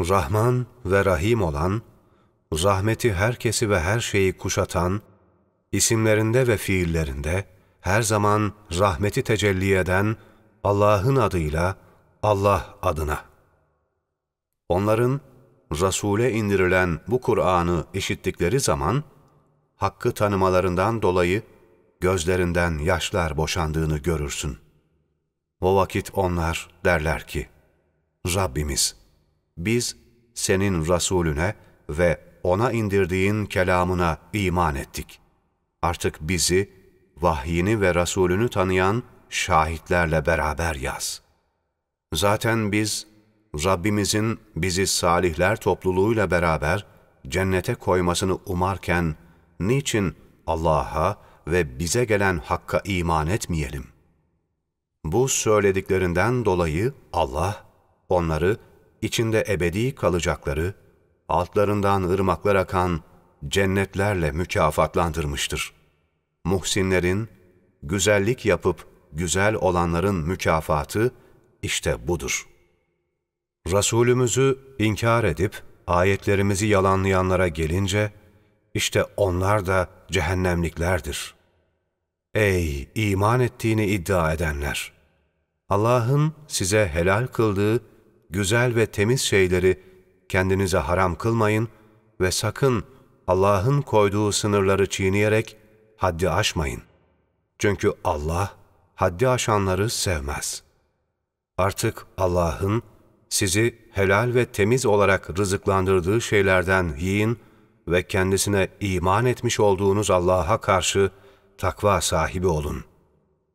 Rahman ve Rahim olan, rahmeti herkesi ve her şeyi kuşatan, isimlerinde ve fiillerinde her zaman rahmeti tecelli eden Allah'ın adıyla Allah adına. Onların Resul'e indirilen bu Kur'an'ı işittikleri zaman, hakkı tanımalarından dolayı gözlerinden yaşlar boşandığını görürsün. O vakit onlar derler ki, Rabbimiz, biz senin Resulüne ve ona indirdiğin kelamına iman ettik. Artık bizi, vahyini ve Resulünü tanıyan şahitlerle beraber yaz. Zaten biz, Rabbimizin bizi salihler topluluğuyla beraber cennete koymasını umarken, niçin Allah'a ve bize gelen Hakk'a iman etmeyelim? Bu söylediklerinden dolayı Allah, onları içinde ebedi kalacakları, altlarından ırmaklar akan cennetlerle mükafatlandırmıştır. Muhsinlerin, güzellik yapıp güzel olanların mükafatı işte budur. Resulümüzü inkar edip ayetlerimizi yalanlayanlara gelince, işte onlar da cehennemliklerdir. Ey iman ettiğini iddia edenler! Allah'ın size helal kıldığı güzel ve temiz şeyleri kendinize haram kılmayın ve sakın Allah'ın koyduğu sınırları çiğneyerek haddi aşmayın. Çünkü Allah haddi aşanları sevmez. Artık Allah'ın sizi helal ve temiz olarak rızıklandırdığı şeylerden yiyin ve kendisine iman etmiş olduğunuz Allah'a karşı takva sahibi olun.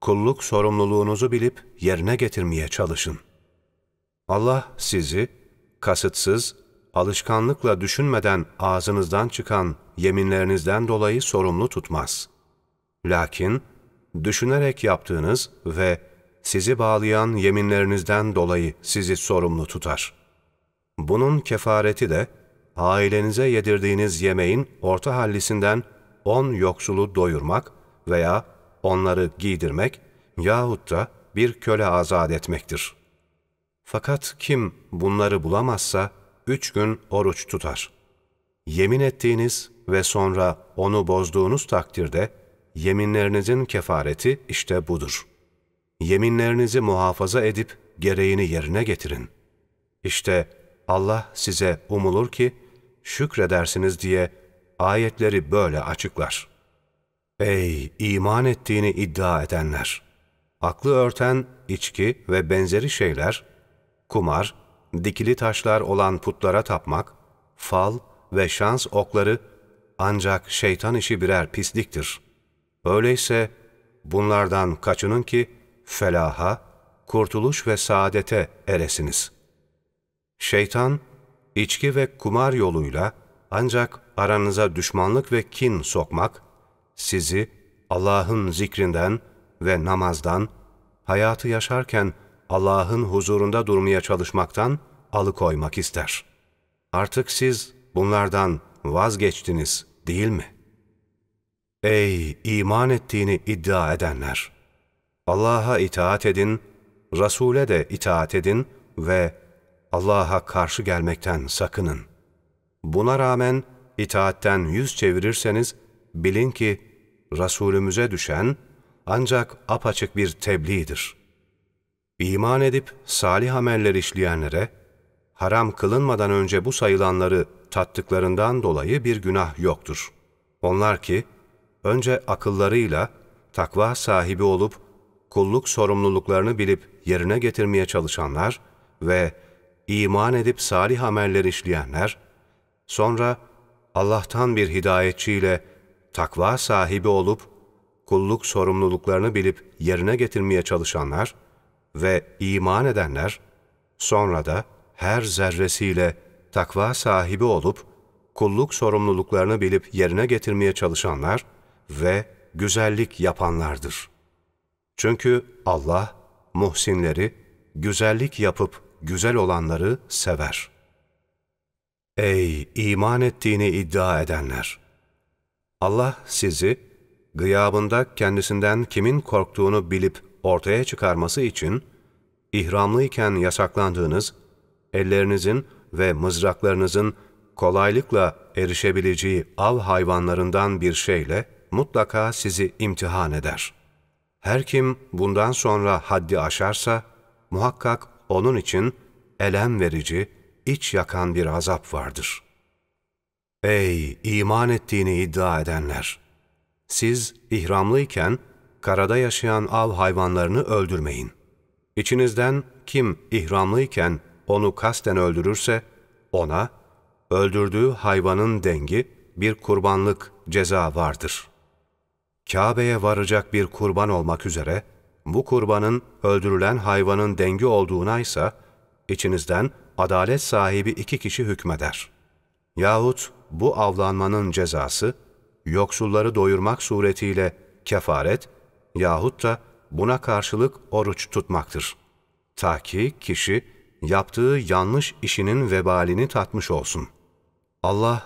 Kulluk sorumluluğunuzu bilip yerine getirmeye çalışın. Allah sizi kasıtsız, alışkanlıkla düşünmeden ağzınızdan çıkan yeminlerinizden dolayı sorumlu tutmaz. Lakin düşünerek yaptığınız ve sizi bağlayan yeminlerinizden dolayı sizi sorumlu tutar. Bunun kefareti de ailenize yedirdiğiniz yemeğin orta hallisinden on yoksulu doyurmak veya onları giydirmek yahut da bir köle azat etmektir. Fakat kim bunları bulamazsa üç gün oruç tutar. Yemin ettiğiniz ve sonra onu bozduğunuz takdirde yeminlerinizin kefareti işte budur. Yeminlerinizi muhafaza edip gereğini yerine getirin. İşte Allah size umulur ki şükredersiniz diye ayetleri böyle açıklar. Ey iman ettiğini iddia edenler! Aklı örten içki ve benzeri şeyler, kumar, dikili taşlar olan putlara tapmak, fal ve şans okları ancak şeytan işi birer pisliktir. Öyleyse bunlardan kaçının ki felaha, kurtuluş ve saadete eresiniz. Şeytan, içki ve kumar yoluyla ancak aranıza düşmanlık ve kin sokmak, sizi Allah'ın zikrinden ve namazdan, hayatı yaşarken Allah'ın huzurunda durmaya çalışmaktan alıkoymak ister. Artık siz bunlardan vazgeçtiniz değil mi? Ey iman ettiğini iddia edenler! Allah'a itaat edin, Resul'e de itaat edin ve Allah'a karşı gelmekten sakının. Buna rağmen itaatten yüz çevirirseniz bilin ki Resulümüze düşen ancak apaçık bir tebliğdir. İman edip salih ameller işleyenlere, haram kılınmadan önce bu sayılanları tattıklarından dolayı bir günah yoktur. Onlar ki, önce akıllarıyla takva sahibi olup, kulluk sorumluluklarını bilip yerine getirmeye çalışanlar ve iman edip salih ameller işleyenler, sonra Allah'tan bir hidayetçiyle takva sahibi olup, kulluk sorumluluklarını bilip yerine getirmeye çalışanlar ve iman edenler, sonra da her zerresiyle takva sahibi olup, kulluk sorumluluklarını bilip yerine getirmeye çalışanlar ve güzellik yapanlardır. Çünkü Allah, muhsinleri, güzellik yapıp güzel olanları sever. Ey iman ettiğini iddia edenler! Allah sizi, gıyabında kendisinden kimin korktuğunu bilip ortaya çıkarması için, ihramlıyken yasaklandığınız, ellerinizin ve mızraklarınızın kolaylıkla erişebileceği av hayvanlarından bir şeyle mutlaka sizi imtihan eder. Her kim bundan sonra haddi aşarsa, muhakkak onun için elem verici, iç yakan bir azap vardır. Ey iman ettiğini iddia edenler! Siz ihramlıyken karada yaşayan av hayvanlarını öldürmeyin. İçinizden kim ihramlıyken onu kasten öldürürse, ona öldürdüğü hayvanın dengi bir kurbanlık ceza vardır. Kabe'ye varacak bir kurban olmak üzere, bu kurbanın öldürülen hayvanın dengi olduğuna ise, içinizden adalet sahibi iki kişi hükmeder. Yahut bu avlanmanın cezası, yoksulları doyurmak suretiyle kefaret yahut da buna karşılık oruç tutmaktır. Ta ki kişi yaptığı yanlış işinin vebalini tatmış olsun. Allah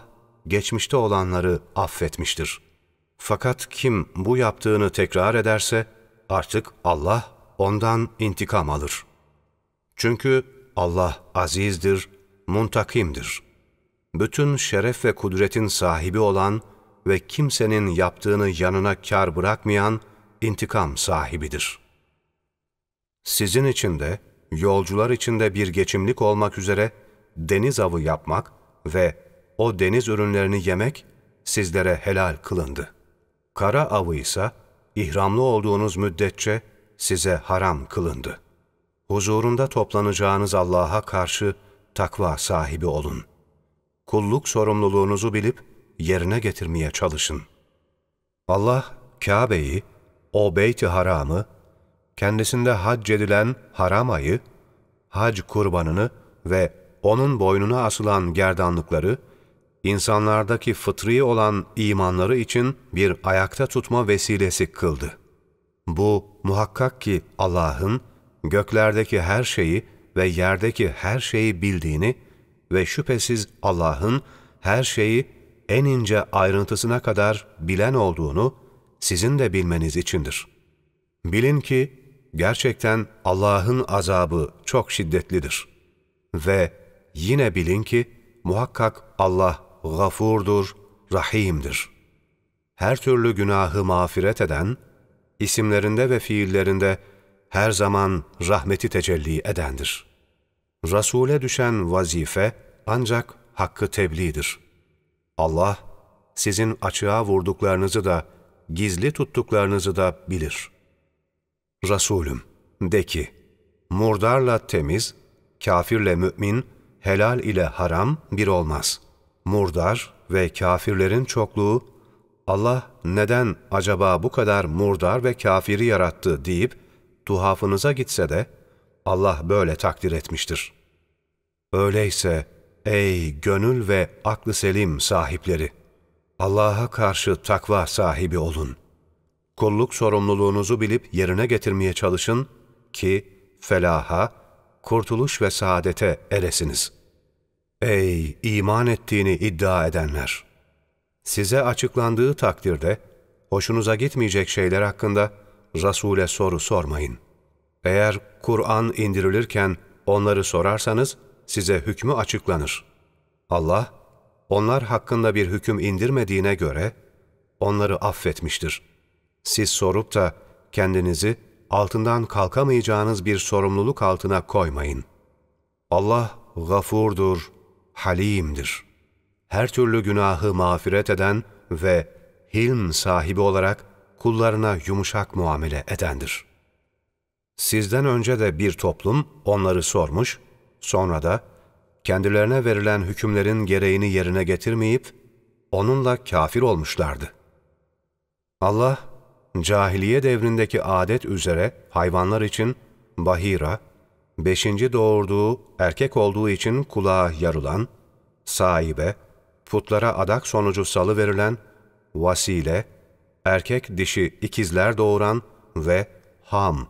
geçmişte olanları affetmiştir. Fakat kim bu yaptığını tekrar ederse artık Allah ondan intikam alır. Çünkü Allah azizdir, muntakimdir. Bütün şeref ve kudretin sahibi olan ve kimsenin yaptığını yanına kar bırakmayan intikam sahibidir. Sizin için de, yolcular için de bir geçimlik olmak üzere deniz avı yapmak ve o deniz ürünlerini yemek sizlere helal kılındı. Kara avı ise ihramlı olduğunuz müddetçe size haram kılındı. Huzurunda toplanacağınız Allah'a karşı takva sahibi olun. Kulluk sorumluluğunuzu bilip yerine getirmeye çalışın. Allah Kabe'yi, o Beyt-i Haram'ı, kendisinde hac edilen haram ayı, hac kurbanını ve onun boynuna asılan gerdanlıkları, insanlardaki fıtri olan imanları için bir ayakta tutma vesilesi kıldı. Bu muhakkak ki Allah'ın göklerdeki her şeyi ve yerdeki her şeyi bildiğini ve şüphesiz Allah'ın her şeyi en ince ayrıntısına kadar bilen olduğunu sizin de bilmeniz içindir. Bilin ki gerçekten Allah'ın azabı çok şiddetlidir. Ve yine bilin ki muhakkak Allah gafurdur, rahimdir. Her türlü günahı mağfiret eden, isimlerinde ve fiillerinde her zaman rahmeti tecelli edendir. Rasule düşen vazife ancak hakkı tebliğdir. Allah, sizin açığa vurduklarınızı da, gizli tuttuklarınızı da bilir. Resulüm, de ki, murdarla temiz, kafirle mümin, helal ile haram bir olmaz. Murdar ve kafirlerin çokluğu, Allah neden acaba bu kadar murdar ve kafiri yarattı deyip, tuhafınıza gitse de, Allah böyle takdir etmiştir. Öyleyse, ey gönül ve aklı selim sahipleri! Allah'a karşı takva sahibi olun. Kulluk sorumluluğunuzu bilip yerine getirmeye çalışın ki felaha, kurtuluş ve saadete eresiniz. Ey iman ettiğini iddia edenler! Size açıklandığı takdirde, hoşunuza gitmeyecek şeyler hakkında Resul'e soru sormayın. Eğer Kur'an indirilirken onları sorarsanız size hükmü açıklanır. Allah, onlar hakkında bir hüküm indirmediğine göre onları affetmiştir. Siz sorup da kendinizi altından kalkamayacağınız bir sorumluluk altına koymayın. Allah gafurdur, halimdir. Her türlü günahı mağfiret eden ve hilm sahibi olarak kullarına yumuşak muamele edendir. Sizden önce de bir toplum onları sormuş, sonra da kendilerine verilen hükümlerin gereğini yerine getirmeyip, onunla kafir olmuşlardı. Allah, cahiliye devrindeki adet üzere hayvanlar için bahira, beşinci doğurduğu erkek olduğu için kulağa yarılan, sahibe, putlara adak sonucu salı verilen, vasile, erkek dişi ikizler doğuran ve ham,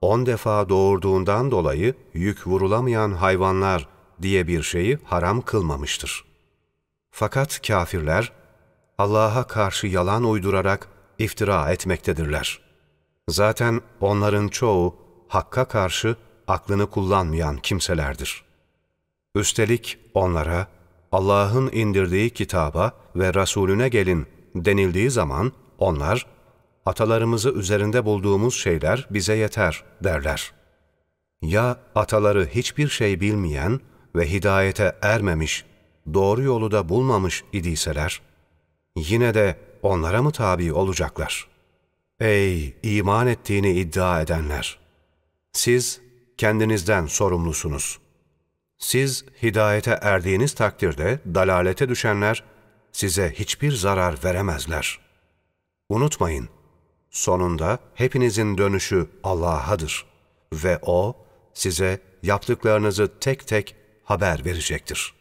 on defa doğurduğundan dolayı yük vurulamayan hayvanlar diye bir şeyi haram kılmamıştır. Fakat kafirler Allah'a karşı yalan uydurarak iftira etmektedirler. Zaten onların çoğu Hakk'a karşı aklını kullanmayan kimselerdir. Üstelik onlara Allah'ın indirdiği kitaba ve Resulüne gelin denildiği zaman onlar, atalarımızı üzerinde bulduğumuz şeyler bize yeter derler. Ya ataları hiçbir şey bilmeyen ve hidayete ermemiş, doğru yolu da bulmamış idiyseler, yine de onlara mı tabi olacaklar? Ey iman ettiğini iddia edenler! Siz kendinizden sorumlusunuz. Siz hidayete erdiğiniz takdirde dalalete düşenler size hiçbir zarar veremezler. Unutmayın, sonunda hepinizin dönüşü Allah'adır ve O size yaptıklarınızı tek tek haber verecektir.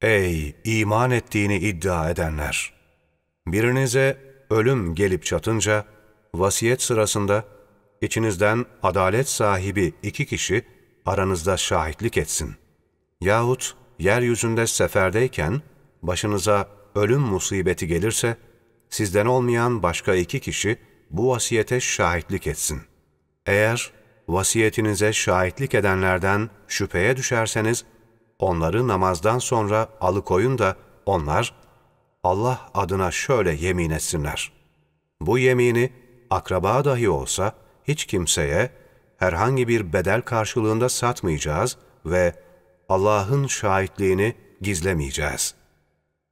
Ey iman ettiğini iddia edenler! Birinize ölüm gelip çatınca, vasiyet sırasında içinizden adalet sahibi iki kişi aranızda şahitlik etsin. Yahut yeryüzünde seferdeyken başınıza ölüm musibeti gelirse, sizden olmayan başka iki kişi bu vasiyete şahitlik etsin. Eğer vasiyetinize şahitlik edenlerden şüpheye düşerseniz, onları namazdan sonra alıkoyun da onlar Allah adına şöyle yemin etsinler. Bu yemini akraba dahi olsa hiç kimseye herhangi bir bedel karşılığında satmayacağız ve Allah'ın şahitliğini gizlemeyeceğiz.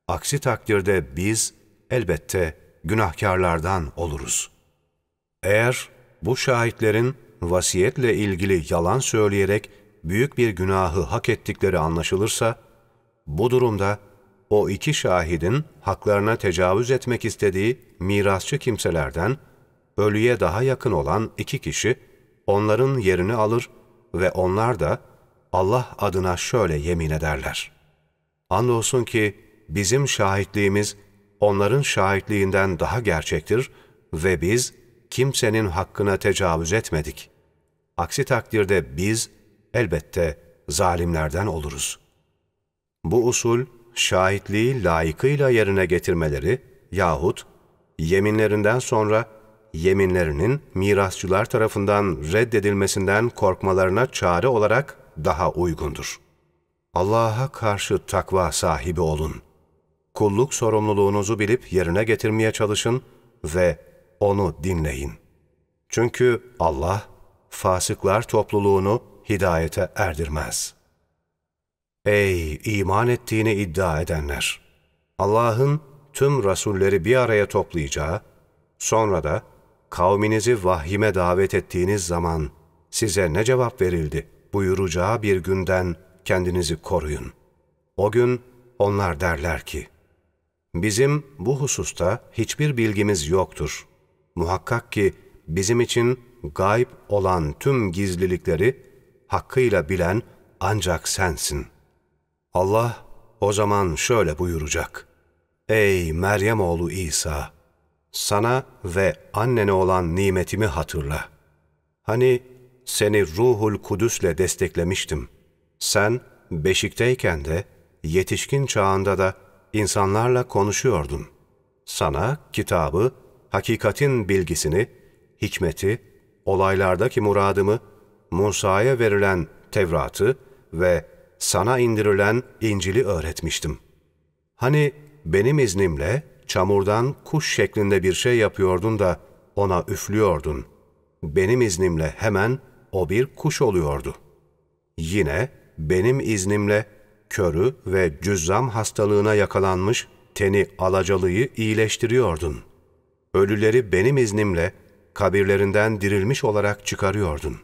Aksi takdirde biz elbette günahkarlardan oluruz. Eğer bu şahitlerin vasiyetle ilgili yalan söyleyerek büyük bir günahı hak ettikleri anlaşılırsa, bu durumda o iki şahidin haklarına tecavüz etmek istediği mirasçı kimselerden ölüye daha yakın olan iki kişi onların yerini alır ve onlar da Allah adına şöyle yemin ederler. Andolsun ki bizim şahitliğimiz onların şahitliğinden daha gerçektir ve biz kimsenin hakkına tecavüz etmedik. Aksi takdirde biz elbette zalimlerden oluruz. Bu usul, şahitliği layıkıyla yerine getirmeleri yahut yeminlerinden sonra yeminlerinin mirasçılar tarafından reddedilmesinden korkmalarına çare olarak daha uygundur. Allah'a karşı takva sahibi olun. Kulluk sorumluluğunuzu bilip yerine getirmeye çalışın ve onu dinleyin. Çünkü Allah, fasıklar topluluğunu hidayete erdirmez.'' Ey iman ettiğini iddia edenler! Allah'ın tüm rasulleri bir araya toplayacağı, sonra da kavminizi vahyime davet ettiğiniz zaman size ne cevap verildi buyuracağı bir günden kendinizi koruyun. O gün onlar derler ki, bizim bu hususta hiçbir bilgimiz yoktur. Muhakkak ki bizim için gayb olan tüm gizlilikleri hakkıyla bilen ancak sensin. Allah o zaman şöyle buyuracak. Ey Meryem oğlu İsa! Sana ve annene olan nimetimi hatırla. Hani seni ruhul kudüsle desteklemiştim. Sen beşikteyken de, yetişkin çağında da insanlarla konuşuyordun. Sana kitabı, hakikatin bilgisini, hikmeti, olaylardaki muradımı, Musa'ya verilen Tevrat'ı ve sana indirilen İncil'i öğretmiştim. Hani benim iznimle çamurdan kuş şeklinde bir şey yapıyordun da ona üflüyordun. Benim iznimle hemen o bir kuş oluyordu. Yine benim iznimle körü ve cüzzam hastalığına yakalanmış teni alacalıyı iyileştiriyordun. Ölüleri benim iznimle kabirlerinden dirilmiş olarak çıkarıyordun.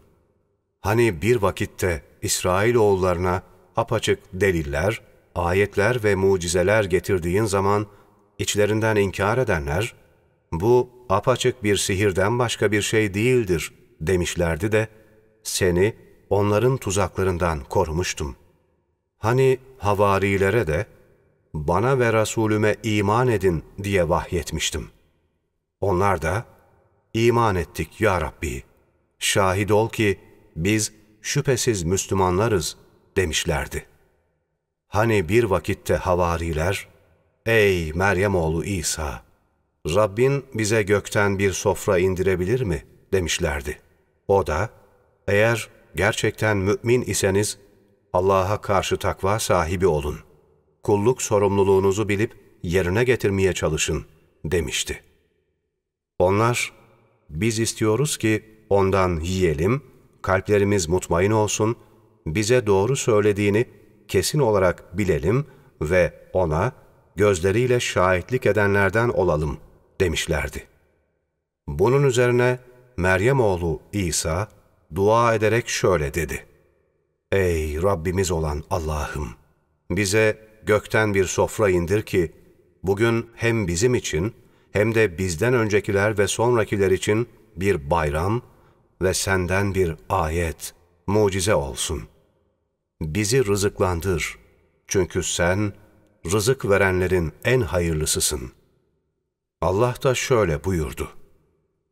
Hani bir vakitte İsrailoğullarına apaçık deliller, ayetler ve mucizeler getirdiğin zaman içlerinden inkar edenler, bu apaçık bir sihirden başka bir şey değildir demişlerdi de seni onların tuzaklarından korumuştum. Hani havarilere de bana ve Resulüme iman edin diye vahyetmiştim. Onlar da iman ettik ya Rabbi. Şahit ol ki biz şüphesiz Müslümanlarız demişlerdi. Hani bir vakitte havariler, Ey Meryem oğlu İsa! Rabbin bize gökten bir sofra indirebilir mi? demişlerdi. O da, eğer gerçekten mümin iseniz, Allah'a karşı takva sahibi olun. Kulluk sorumluluğunuzu bilip yerine getirmeye çalışın demişti. Onlar, biz istiyoruz ki ondan yiyelim, kalplerimiz mutmain olsun, bize doğru söylediğini kesin olarak bilelim ve ona gözleriyle şahitlik edenlerden olalım demişlerdi. Bunun üzerine Meryem oğlu İsa dua ederek şöyle dedi. Ey Rabbimiz olan Allah'ım! Bize gökten bir sofra indir ki, bugün hem bizim için hem de bizden öncekiler ve sonrakiler için bir bayram ve senden bir ayet, mucize olsun. Bizi rızıklandır. Çünkü sen rızık verenlerin en hayırlısısın. Allah da şöyle buyurdu.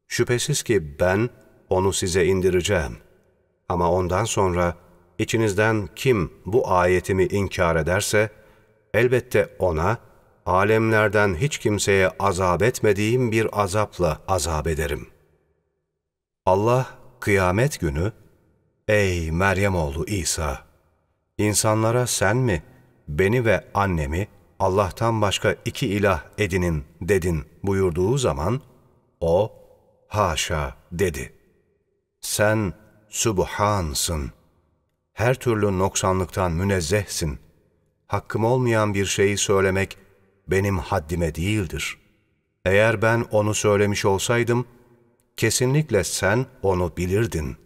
Şüphesiz ki ben onu size indireceğim. Ama ondan sonra içinizden kim bu ayetimi inkar ederse, elbette ona, alemlerden hiç kimseye azap etmediğim bir azapla azap ederim. Allah kıyamet günü, Ey Meryem oğlu İsa! İnsanlara sen mi, beni ve annemi Allah'tan başka iki ilah edinin dedin buyurduğu zaman, o, haşa dedi. Sen Sübhansın. Her türlü noksanlıktan münezzehsin. Hakkım olmayan bir şeyi söylemek benim haddime değildir. Eğer ben onu söylemiş olsaydım, kesinlikle sen onu bilirdin.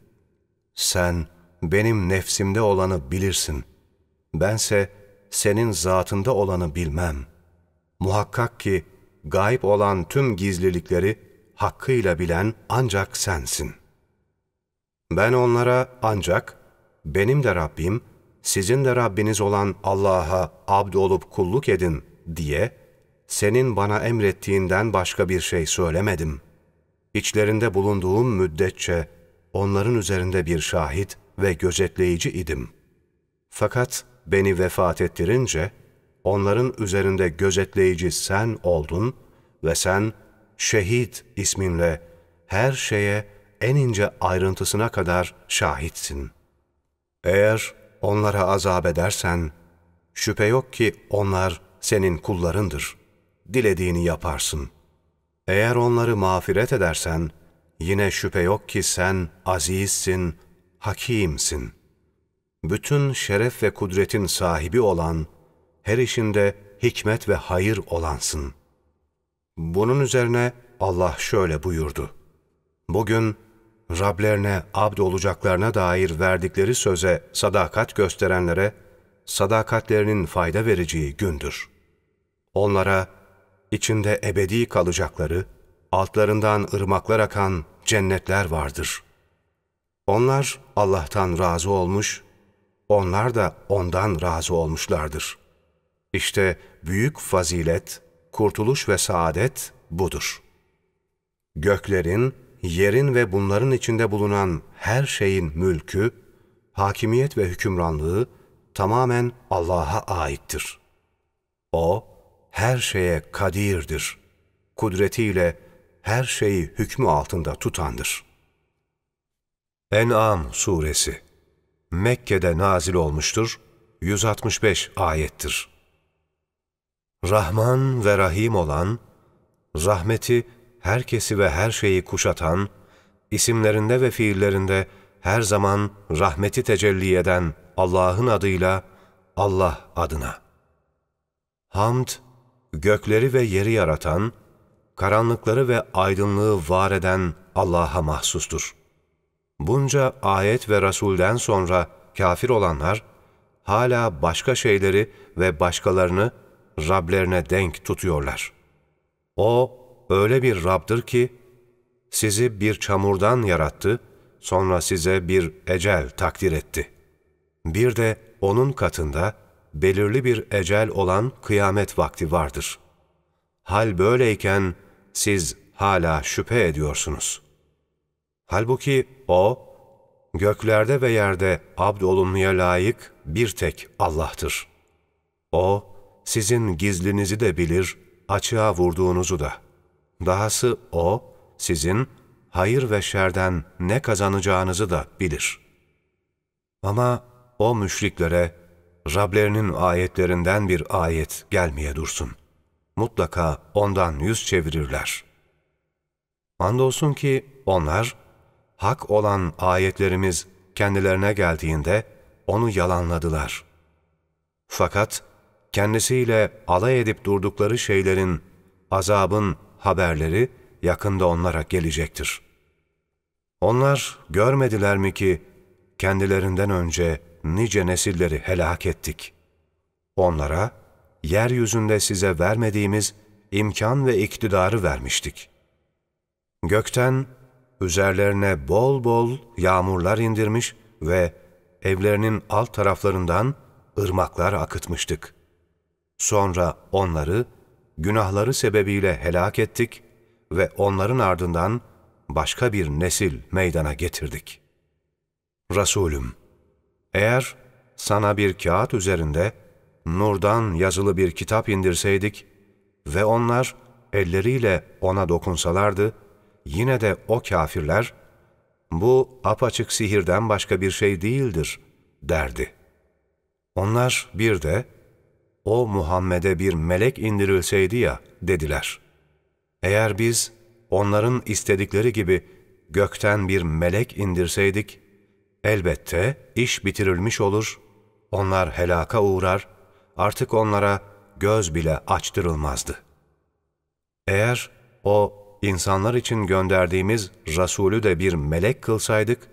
Sen benim nefsimde olanı bilirsin. Bense senin zatında olanı bilmem. Muhakkak ki gayb olan tüm gizlilikleri hakkıyla bilen ancak sensin. Ben onlara ancak benim de Rabbim, sizin de Rabbiniz olan Allah'a abd olup kulluk edin diye senin bana emrettiğinden başka bir şey söylemedim. İçlerinde bulunduğum müddetçe onların üzerinde bir şahit ve gözetleyici idim. Fakat beni vefat ettirince onların üzerinde gözetleyici sen oldun ve sen şehit isminle her şeye en ince ayrıntısına kadar şahitsin. Eğer onlara azap edersen, şüphe yok ki onlar senin kullarındır. Dilediğini yaparsın. Eğer onları mağfiret edersen, yine şüphe yok ki sen azizsin, hakimsin. Bütün şeref ve kudretin sahibi olan, her işinde hikmet ve hayır olansın. Bunun üzerine Allah şöyle buyurdu. Bugün Rablerine abd olacaklarına dair verdikleri söze sadakat gösterenlere, sadakatlerinin fayda vereceği gündür. Onlara, içinde ebedi kalacakları, altlarından ırmaklar akan cennetler vardır. Onlar Allah'tan razı olmuş, onlar da ondan razı olmuşlardır. İşte büyük fazilet, kurtuluş ve saadet budur. Göklerin, yerin ve bunların içinde bulunan her şeyin mülkü, hakimiyet ve hükümranlığı tamamen Allah'a aittir. O, her şeye kadirdir. Kudretiyle her şeyi hükmü altında tutandır. En'am Suresi Mekke'de nazil olmuştur, 165 ayettir. Rahman ve Rahim olan, rahmeti herkesi ve her şeyi kuşatan, isimlerinde ve fiillerinde her zaman rahmeti tecelli eden Allah'ın adıyla Allah adına. Hamd, gökleri ve yeri yaratan, karanlıkları ve aydınlığı var eden Allah'a mahsustur. Bunca ayet ve Rasul'den sonra kafir olanlar, hala başka şeyleri ve başkalarını Rablerine denk tutuyorlar. O, öyle bir Rab'dır ki, sizi bir çamurdan yarattı, sonra size bir ecel takdir etti. Bir de O'nun katında belirli bir ecel olan kıyamet vakti vardır. Hal böyleyken siz hala şüphe ediyorsunuz. Halbuki O, göklerde ve yerde abd olunmaya layık bir tek Allah'tır. O, sizin gizlinizi de bilir, açığa vurduğunuzu da.'' Dahası O, sizin hayır ve şerden ne kazanacağınızı da bilir. Ama o müşriklere Rablerinin ayetlerinden bir ayet gelmeye dursun. Mutlaka ondan yüz çevirirler. Andolsun ki onlar, hak olan ayetlerimiz kendilerine geldiğinde onu yalanladılar. Fakat kendisiyle alay edip durdukları şeylerin, azabın haberleri yakında onlara gelecektir. Onlar görmediler mi ki kendilerinden önce nice nesilleri helak ettik. Onlara, yeryüzünde size vermediğimiz imkan ve iktidarı vermiştik. Gökten, üzerlerine bol bol yağmurlar indirmiş ve evlerinin alt taraflarından ırmaklar akıtmıştık. Sonra onları günahları sebebiyle helak ettik ve onların ardından başka bir nesil meydana getirdik. Resulüm, eğer sana bir kağıt üzerinde nurdan yazılı bir kitap indirseydik ve onlar elleriyle ona dokunsalardı, yine de o kafirler, bu apaçık sihirden başka bir şey değildir, derdi. Onlar bir de, o Muhammed'e bir melek indirilseydi ya, dediler. Eğer biz onların istedikleri gibi gökten bir melek indirseydik, elbette iş bitirilmiş olur, onlar helaka uğrar, artık onlara göz bile açtırılmazdı. Eğer o insanlar için gönderdiğimiz Resulü de bir melek kılsaydık,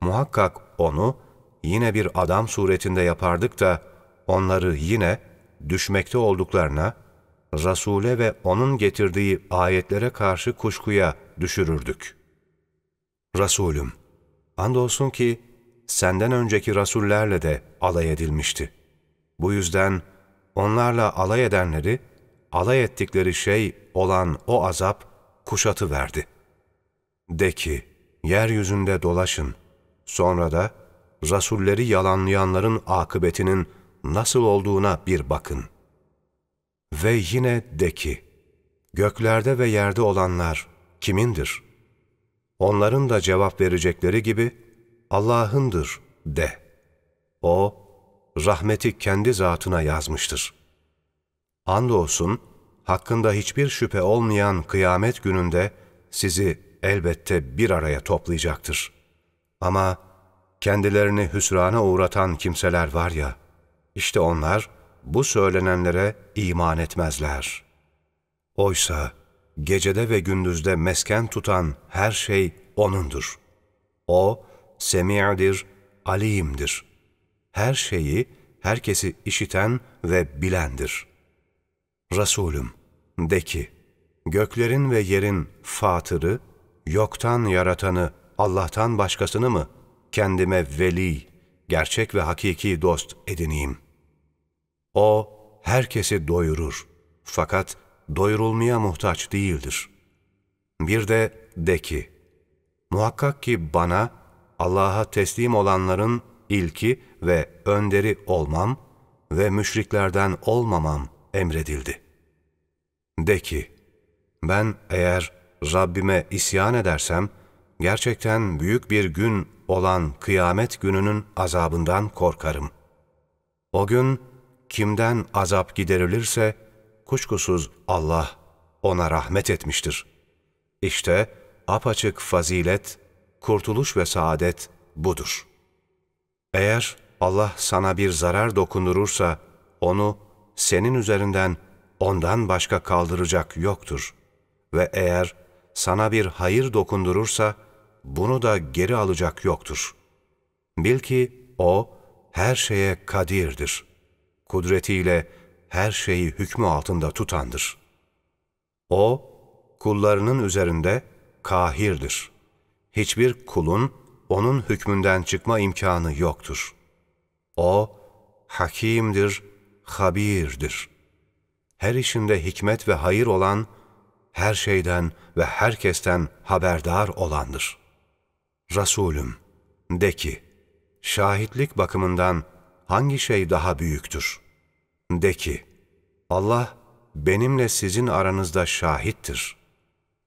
muhakkak onu yine bir adam suretinde yapardık da onları yine düşmekte olduklarına, Resul'e ve onun getirdiği ayetlere karşı kuşkuya düşürürdük. Resulüm, andolsun ki senden önceki rasullerle de alay edilmişti. Bu yüzden onlarla alay edenleri, alay ettikleri şey olan o azap kuşatı verdi. De ki, yeryüzünde dolaşın, sonra da rasulleri yalanlayanların akıbetinin nasıl olduğuna bir bakın. Ve yine de ki, göklerde ve yerde olanlar kimindir? Onların da cevap verecekleri gibi, Allah'ındır de. O, rahmeti kendi zatına yazmıştır. Andolsun, hakkında hiçbir şüphe olmayan kıyamet gününde sizi elbette bir araya toplayacaktır. Ama kendilerini hüsrana uğratan kimseler var ya, işte onlar bu söylenenlere iman etmezler. Oysa gecede ve gündüzde mesken tutan her şey O'nundur. O, Semi'dir, Alim'dir. Her şeyi, herkesi işiten ve bilendir. Resulüm, de ki, göklerin ve yerin fatırı, yoktan yaratanı Allah'tan başkasını mı kendime veli, gerçek ve hakiki dost edineyim? O, herkesi doyurur. Fakat doyurulmaya muhtaç değildir. Bir de de ki, muhakkak ki bana Allah'a teslim olanların ilki ve önderi olmam ve müşriklerden olmamam emredildi. De ki, ben eğer Rabbime isyan edersem, gerçekten büyük bir gün olan kıyamet gününün azabından korkarım. O gün kimden azap giderilirse, kuşkusuz Allah ona rahmet etmiştir. İşte apaçık fazilet, kurtuluş ve saadet budur. Eğer Allah sana bir zarar dokundurursa, onu senin üzerinden ondan başka kaldıracak yoktur. Ve eğer sana bir hayır dokundurursa, bunu da geri alacak yoktur. Bil ki O, her şeye kadirdir. Kudretiyle her şeyi hükmü altında tutandır. O, kullarının üzerinde kahirdir. Hiçbir kulun onun hükmünden çıkma imkanı yoktur. O, hakimdir, habirdir. Her işinde hikmet ve hayır olan, her şeyden ve herkesten haberdar olandır. Resulüm, de ki, şahitlik bakımından hangi şey daha büyüktür? De ki, Allah benimle sizin aranızda şahittir.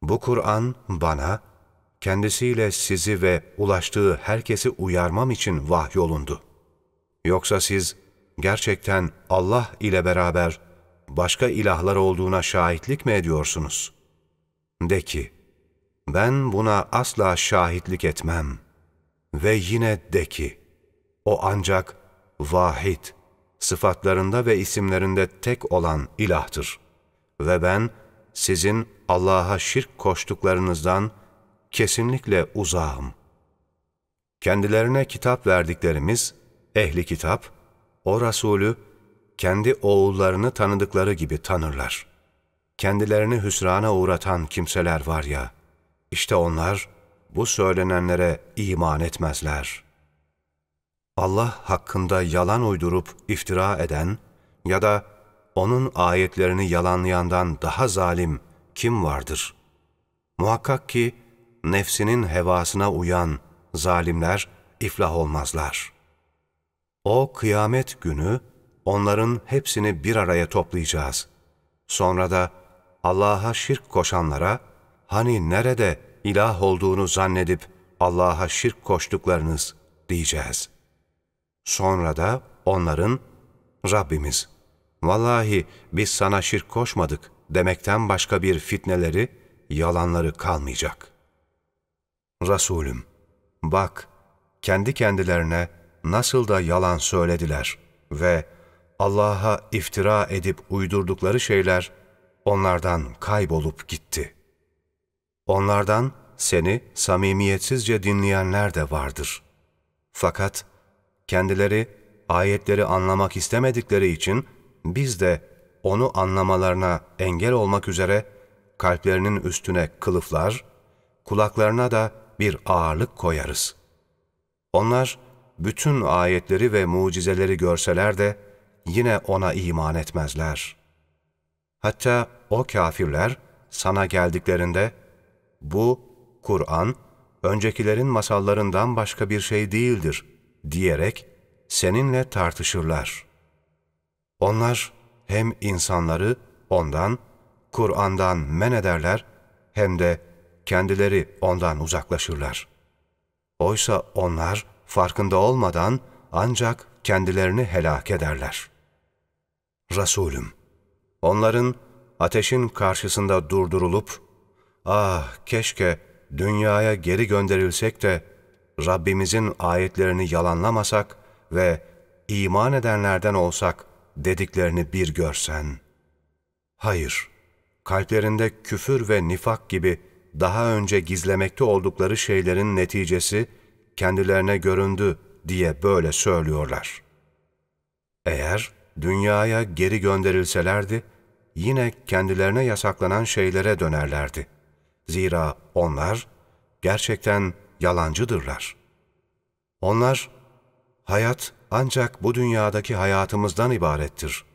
Bu Kur'an bana, kendisiyle sizi ve ulaştığı herkesi uyarmam için vahyolundu. Yoksa siz gerçekten Allah ile beraber başka ilahlar olduğuna şahitlik mi ediyorsunuz? De ki, ben buna asla şahitlik etmem. Ve yine de ki, o ancak vahid, sıfatlarında ve isimlerinde tek olan ilahtır. Ve ben sizin Allah'a şirk koştuklarınızdan kesinlikle uzağım. Kendilerine kitap verdiklerimiz, ehli kitap, o Resulü kendi oğullarını tanıdıkları gibi tanırlar. Kendilerini hüsrana uğratan kimseler var ya, işte onlar bu söylenenlere iman etmezler. Allah hakkında yalan uydurup iftira eden ya da onun ayetlerini yalanlayandan daha zalim kim vardır? Muhakkak ki nefsinin hevasına uyan zalimler iflah olmazlar. O kıyamet günü onların hepsini bir araya toplayacağız. Sonra da Allah'a şirk koşanlara, hani nerede ilah olduğunu zannedip Allah'a şirk koştuklarınız diyeceğiz. Sonra da onların, Rabbimiz, vallahi biz sana şirk koşmadık demekten başka bir fitneleri, yalanları kalmayacak. Resulüm, bak, kendi kendilerine nasıl da yalan söylediler ve Allah'a iftira edip uydurdukları şeyler onlardan kaybolup gitti. Onlardan seni samimiyetsizce dinleyenler de vardır. Fakat kendileri ayetleri anlamak istemedikleri için biz de onu anlamalarına engel olmak üzere kalplerinin üstüne kılıflar, kulaklarına da bir ağırlık koyarız. Onlar bütün ayetleri ve mucizeleri görseler de yine ona iman etmezler. Hatta o kafirler sana geldiklerinde bu Kur'an öncekilerin masallarından başka bir şey değildir diyerek seninle tartışırlar. Onlar hem insanları ondan, Kur'an'dan men ederler hem de kendileri ondan uzaklaşırlar. Oysa onlar farkında olmadan ancak kendilerini helak ederler. Resulüm, onların ateşin karşısında durdurulup, ah keşke dünyaya geri gönderilsek de Rabbimizin ayetlerini yalanlamasak ve iman edenlerden olsak dediklerini bir görsen. Hayır, kalplerinde küfür ve nifak gibi daha önce gizlemekte oldukları şeylerin neticesi kendilerine göründü diye böyle söylüyorlar. Eğer dünyaya geri gönderilselerdi, yine kendilerine yasaklanan şeylere dönerlerdi. Zira onlar gerçekten yalancıdırlar. Onlar, hayat ancak bu dünyadaki hayatımızdan ibarettir.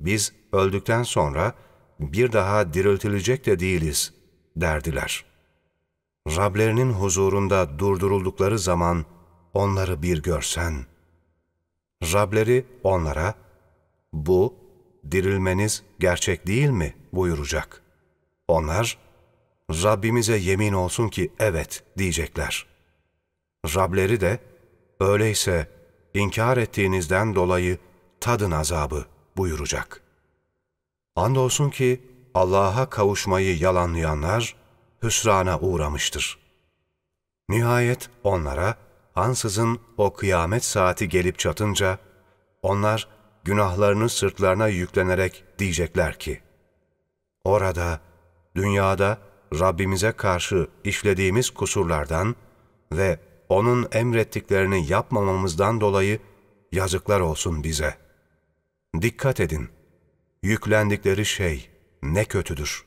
Biz öldükten sonra bir daha diriltilecek de değiliz, derdiler. Rablerinin huzurunda durduruldukları zaman onları bir görsen. Rableri onlara, bu dirilmeniz gerçek değil mi buyuracak. Onlar, Rabbimize yemin olsun ki evet diyecekler. Rableri de, öyleyse inkar ettiğinizden dolayı tadın azabı buyuracak. Andolsun ki Allah'a kavuşmayı yalanlayanlar hüsrana uğramıştır. Nihayet onlara ansızın o kıyamet saati gelip çatınca onlar günahlarını sırtlarına yüklenerek diyecekler ki, Orada, dünyada Rabbimize karşı işlediğimiz kusurlardan ve O'nun emrettiklerini yapmamamızdan dolayı yazıklar olsun bize. Dikkat edin, yüklendikleri şey ne kötüdür.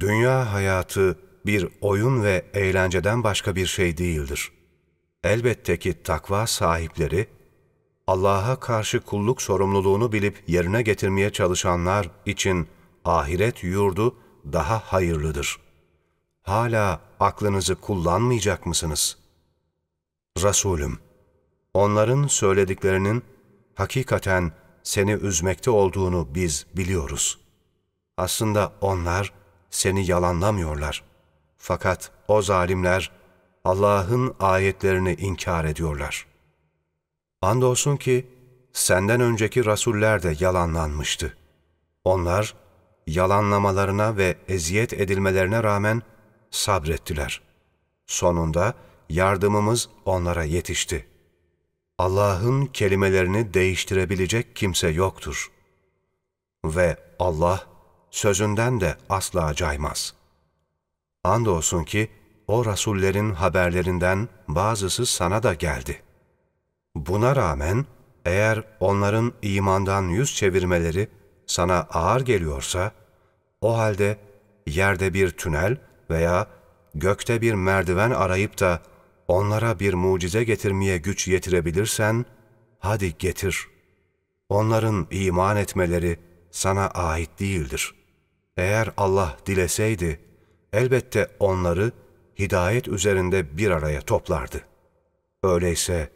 Dünya hayatı bir oyun ve eğlenceden başka bir şey değildir. Elbette ki takva sahipleri, Allah'a karşı kulluk sorumluluğunu bilip yerine getirmeye çalışanlar için ahiret yurdu daha hayırlıdır. Hala aklınızı kullanmayacak mısınız? Resulüm, onların söylediklerinin hakikaten seni üzmekte olduğunu biz biliyoruz. Aslında onlar seni yalanlamıyorlar. Fakat o zalimler Allah'ın ayetlerini inkar ediyorlar.'' Andolsun ki senden önceki rasuller de yalanlanmıştı. Onlar yalanlamalarına ve eziyet edilmelerine rağmen sabrettiler. Sonunda yardımımız onlara yetişti. Allah'ın kelimelerini değiştirebilecek kimse yoktur. Ve Allah sözünden de asla caymaz. Andolsun ki o rasullerin haberlerinden bazısı sana da geldi. Buna rağmen eğer onların imandan yüz çevirmeleri sana ağır geliyorsa, o halde yerde bir tünel veya gökte bir merdiven arayıp da onlara bir mucize getirmeye güç yetirebilirsen, hadi getir. Onların iman etmeleri sana ait değildir. Eğer Allah dileseydi, elbette onları hidayet üzerinde bir araya toplardı. Öyleyse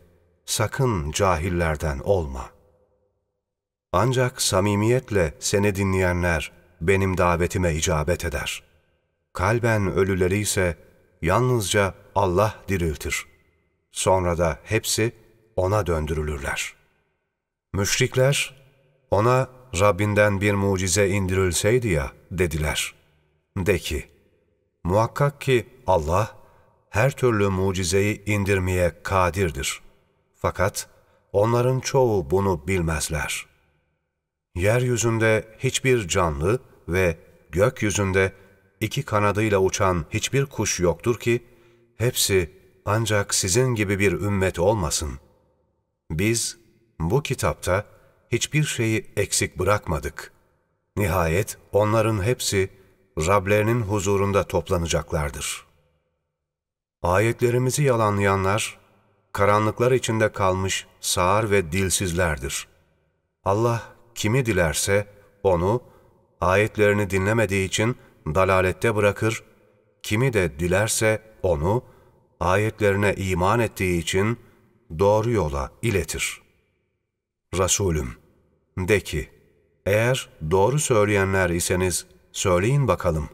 sakın cahillerden olma. Ancak samimiyetle seni dinleyenler benim davetime icabet eder. Kalben ölüleri ise yalnızca Allah diriltir. Sonra da hepsi O'na döndürülürler. Müşrikler, ona Rabbinden bir mucize indirilseydi ya dediler. De ki, muhakkak ki Allah her türlü mucizeyi indirmeye kadirdir. Fakat onların çoğu bunu bilmezler. Yeryüzünde hiçbir canlı ve gökyüzünde iki kanadıyla uçan hiçbir kuş yoktur ki, hepsi ancak sizin gibi bir ümmet olmasın. Biz bu kitapta hiçbir şeyi eksik bırakmadık. Nihayet onların hepsi Rablerinin huzurunda toplanacaklardır. Ayetlerimizi yalanlayanlar, karanlıklar içinde kalmış sağır ve dilsizlerdir. Allah kimi dilerse onu, ayetlerini dinlemediği için dalalette bırakır, kimi de dilerse onu, ayetlerine iman ettiği için doğru yola iletir. Resulüm, de ki, eğer doğru söyleyenler iseniz söyleyin bakalım,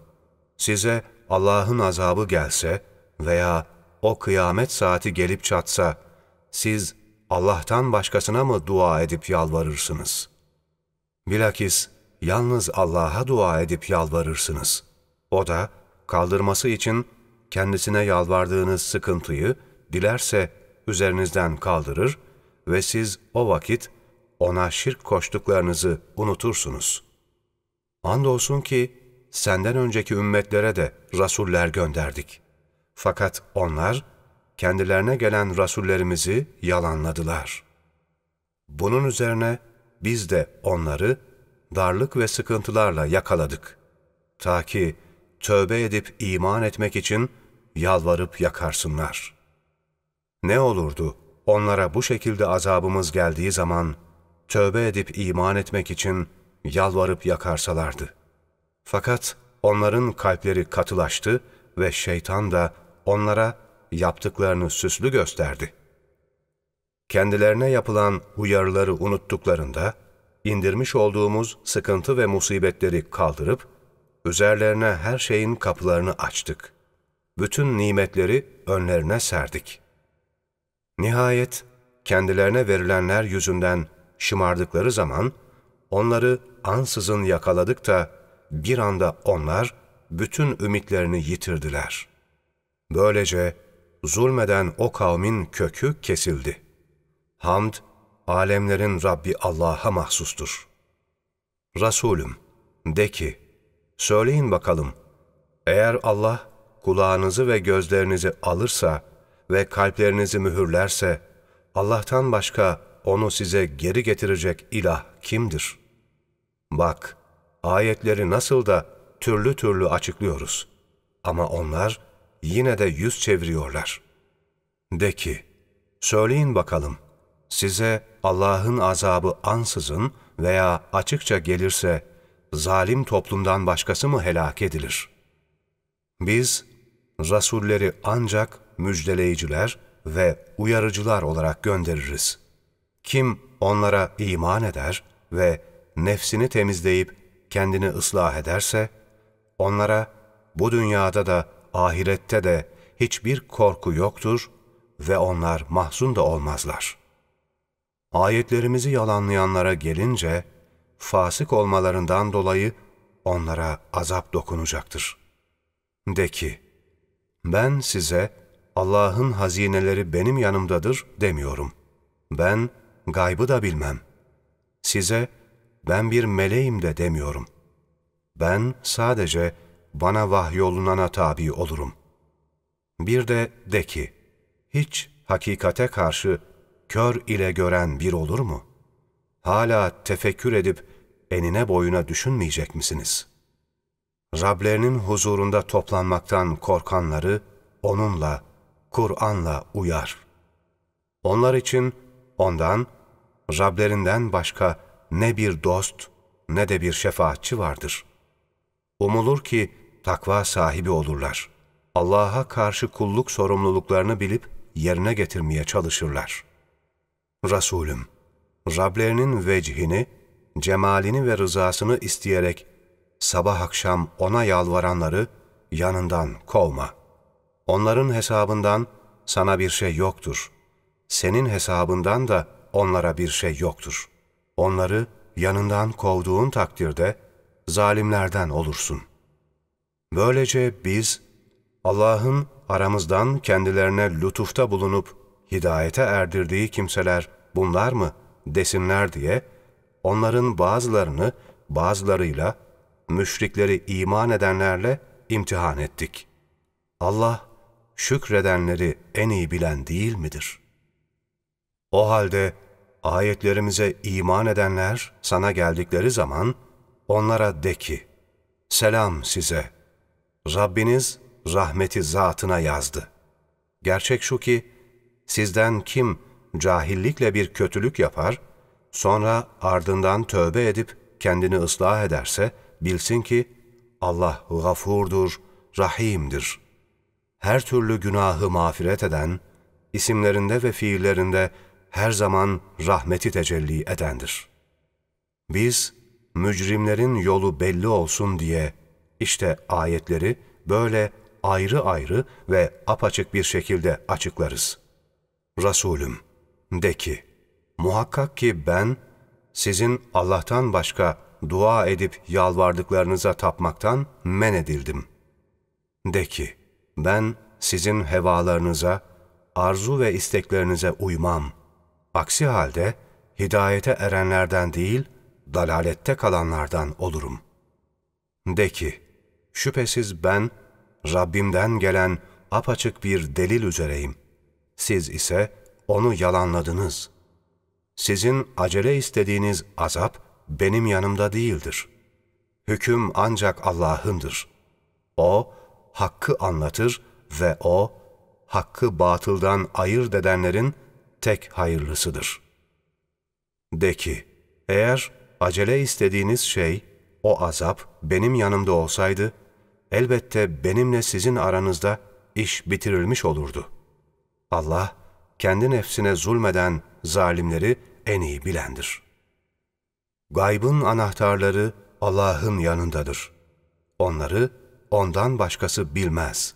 size Allah'ın azabı gelse veya o kıyamet saati gelip çatsa, siz Allah'tan başkasına mı dua edip yalvarırsınız? Bilakis yalnız Allah'a dua edip yalvarırsınız. O da kaldırması için kendisine yalvardığınız sıkıntıyı dilerse üzerinizden kaldırır ve siz o vakit ona şirk koştuklarınızı unutursunuz. Andolsun ki senden önceki ümmetlere de rasuller gönderdik. Fakat onlar kendilerine gelen rasullerimizi yalanladılar. Bunun üzerine biz de onları darlık ve sıkıntılarla yakaladık. Ta ki tövbe edip iman etmek için yalvarıp yakarsınlar. Ne olurdu onlara bu şekilde azabımız geldiği zaman tövbe edip iman etmek için yalvarıp yakarsalardı. Fakat onların kalpleri katılaştı ve şeytan da onlara yaptıklarını süslü gösterdi. Kendilerine yapılan uyarıları unuttuklarında, indirmiş olduğumuz sıkıntı ve musibetleri kaldırıp, üzerlerine her şeyin kapılarını açtık. Bütün nimetleri önlerine serdik. Nihayet kendilerine verilenler yüzünden şımardıkları zaman, onları ansızın yakaladık da bir anda onlar bütün ümitlerini yitirdiler. Böylece zulmeden o kavmin kökü kesildi. Hamd, alemlerin Rabbi Allah'a mahsustur. Resulüm, de ki, söyleyin bakalım, eğer Allah kulağınızı ve gözlerinizi alırsa ve kalplerinizi mühürlerse, Allah'tan başka onu size geri getirecek ilah kimdir? Bak, ayetleri nasıl da türlü türlü açıklıyoruz. Ama onlar yine de yüz çeviriyorlar. De ki, söyleyin bakalım, size Allah'ın azabı ansızın veya açıkça gelirse, zalim toplumdan başkası mı helak edilir? Biz, Rasulleri ancak müjdeleyiciler ve uyarıcılar olarak göndeririz. Kim onlara iman eder ve nefsini temizleyip kendini ıslah ederse, onlara bu dünyada da ahirette de hiçbir korku yoktur ve onlar mahzun da olmazlar.'' Ayetlerimizi yalanlayanlara gelince, fasık olmalarından dolayı onlara azap dokunacaktır. De ki, ben size Allah'ın hazineleri benim yanımdadır demiyorum. Ben gaybı da bilmem. Size ben bir meleğim de demiyorum. Ben sadece bana vahyolunana tabi olurum. Bir de de ki, hiç hakikate karşı kör ile gören bir olur mu? Hala tefekkür edip enine boyuna düşünmeyecek misiniz? Rablerinin huzurunda toplanmaktan korkanları onunla, Kur'an'la uyar. Onlar için ondan, Rablerinden başka ne bir dost ne de bir şefaatçi vardır. Umulur ki takva sahibi olurlar. Allah'a karşı kulluk sorumluluklarını bilip yerine getirmeye çalışırlar. Resulüm, Rablerinin vecihini, cemalini ve rızasını isteyerek sabah akşam ona yalvaranları yanından kovma. Onların hesabından sana bir şey yoktur. Senin hesabından da onlara bir şey yoktur. Onları yanından kovduğun takdirde zalimlerden olursun. Böylece biz Allah'ın aramızdan kendilerine lütufta bulunup hidayete erdirdiği kimseler bunlar mı desinler diye onların bazılarını bazılarıyla müşrikleri iman edenlerle imtihan ettik. Allah şükredenleri en iyi bilen değil midir? O halde ayetlerimize iman edenler sana geldikleri zaman onlara de ki, Selam size, Rabbiniz rahmeti zatına yazdı. Gerçek şu ki, sizden kim cahillikle bir kötülük yapar, sonra ardından tövbe edip kendini ıslah ederse, bilsin ki Allah gafurdur, rahimdir. Her türlü günahı mağfiret eden, isimlerinde ve fiillerinde her zaman rahmeti tecelli edendir. Biz, mücrimlerin yolu belli olsun diye, işte ayetleri böyle ayrı ayrı ve apaçık bir şekilde açıklarız. Resulüm, de ki, muhakkak ki ben, sizin Allah'tan başka dua edip yalvardıklarınıza tapmaktan men edildim. De ki, ben sizin hevalarınıza, arzu ve isteklerinize uymam. Aksi halde hidayete erenlerden değil, dalalette kalanlardan olurum. De ki, şüphesiz ben Rabbimden gelen apaçık bir delil üzereyim. Siz ise onu yalanladınız. Sizin acele istediğiniz azap benim yanımda değildir. Hüküm ancak Allah'ındır. O, hakkı anlatır ve O, hakkı batıldan ayırt edenlerin tek hayırlısıdır. De ki, eğer acele istediğiniz şey, o azap benim yanımda olsaydı, elbette benimle sizin aranızda iş bitirilmiş olurdu. Allah, kendi nefsine zulmeden zalimleri en iyi bilendir. Gaybın anahtarları Allah'ın yanındadır. Onları ondan başkası bilmez.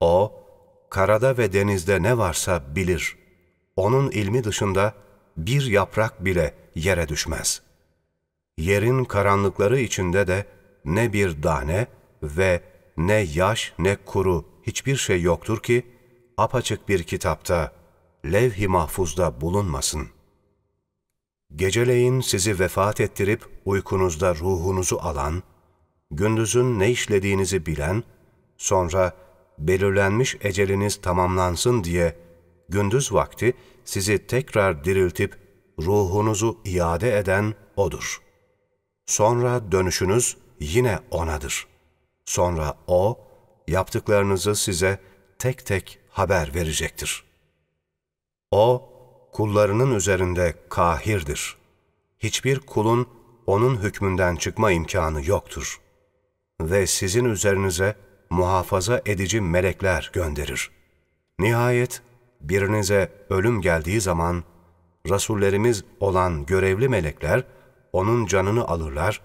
O, karada ve denizde ne varsa bilir. Onun ilmi dışında bir yaprak bile yere düşmez. Yerin karanlıkları içinde de ne bir tane ve ne yaş ne kuru hiçbir şey yoktur ki, apaçık bir kitapta, levh-i mahfuzda bulunmasın. Geceleyin sizi vefat ettirip uykunuzda ruhunuzu alan, gündüzün ne işlediğinizi bilen, sonra belirlenmiş eceliniz tamamlansın diye gündüz vakti sizi tekrar diriltip ruhunuzu iade eden O'dur. Sonra dönüşünüz yine O'nadır. Sonra O, yaptıklarınızı size tek tek haber verecektir. O, kullarının üzerinde kahirdir. Hiçbir kulun onun hükmünden çıkma imkanı yoktur. Ve sizin üzerinize muhafaza edici melekler gönderir. Nihayet birinize ölüm geldiği zaman, Rasullerimiz olan görevli melekler onun canını alırlar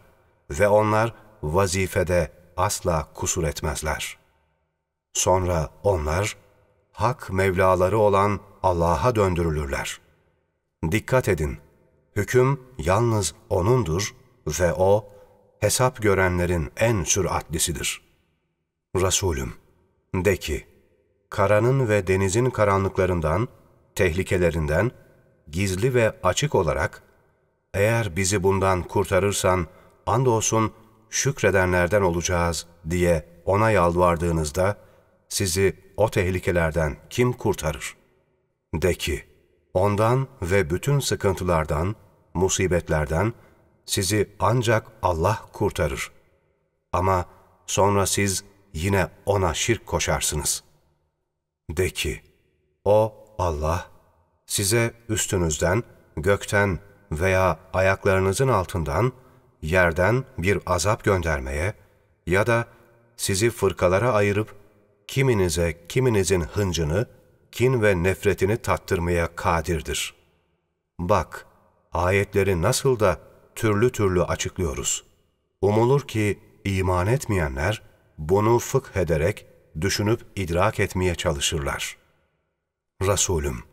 ve onlar vazifede asla kusur etmezler. Sonra onlar, hak Mevlaları olan Allah'a döndürülürler. Dikkat edin, hüküm yalnız O'nundur ve O, hesap görenlerin en süratlisidir. Resulüm, de ki, karanın ve denizin karanlıklarından, tehlikelerinden, gizli ve açık olarak, eğer bizi bundan kurtarırsan, andolsun şükredenlerden olacağız diye ona yalvardığınızda, sizi o tehlikelerden kim kurtarır? De ki, ondan ve bütün sıkıntılardan, musibetlerden sizi ancak Allah kurtarır. Ama sonra siz yine O'na şirk koşarsınız. De ki, O Allah, size üstünüzden, gökten veya ayaklarınızın altından, yerden bir azap göndermeye ya da sizi fırkalara ayırıp kiminize kiminizin hıncını, kin ve nefretini tattırmaya kadirdir. Bak, ayetleri nasıl da türlü türlü açıklıyoruz. Umulur ki iman etmeyenler bunu fıkh ederek, düşünüp idrak etmeye çalışırlar. Resulüm,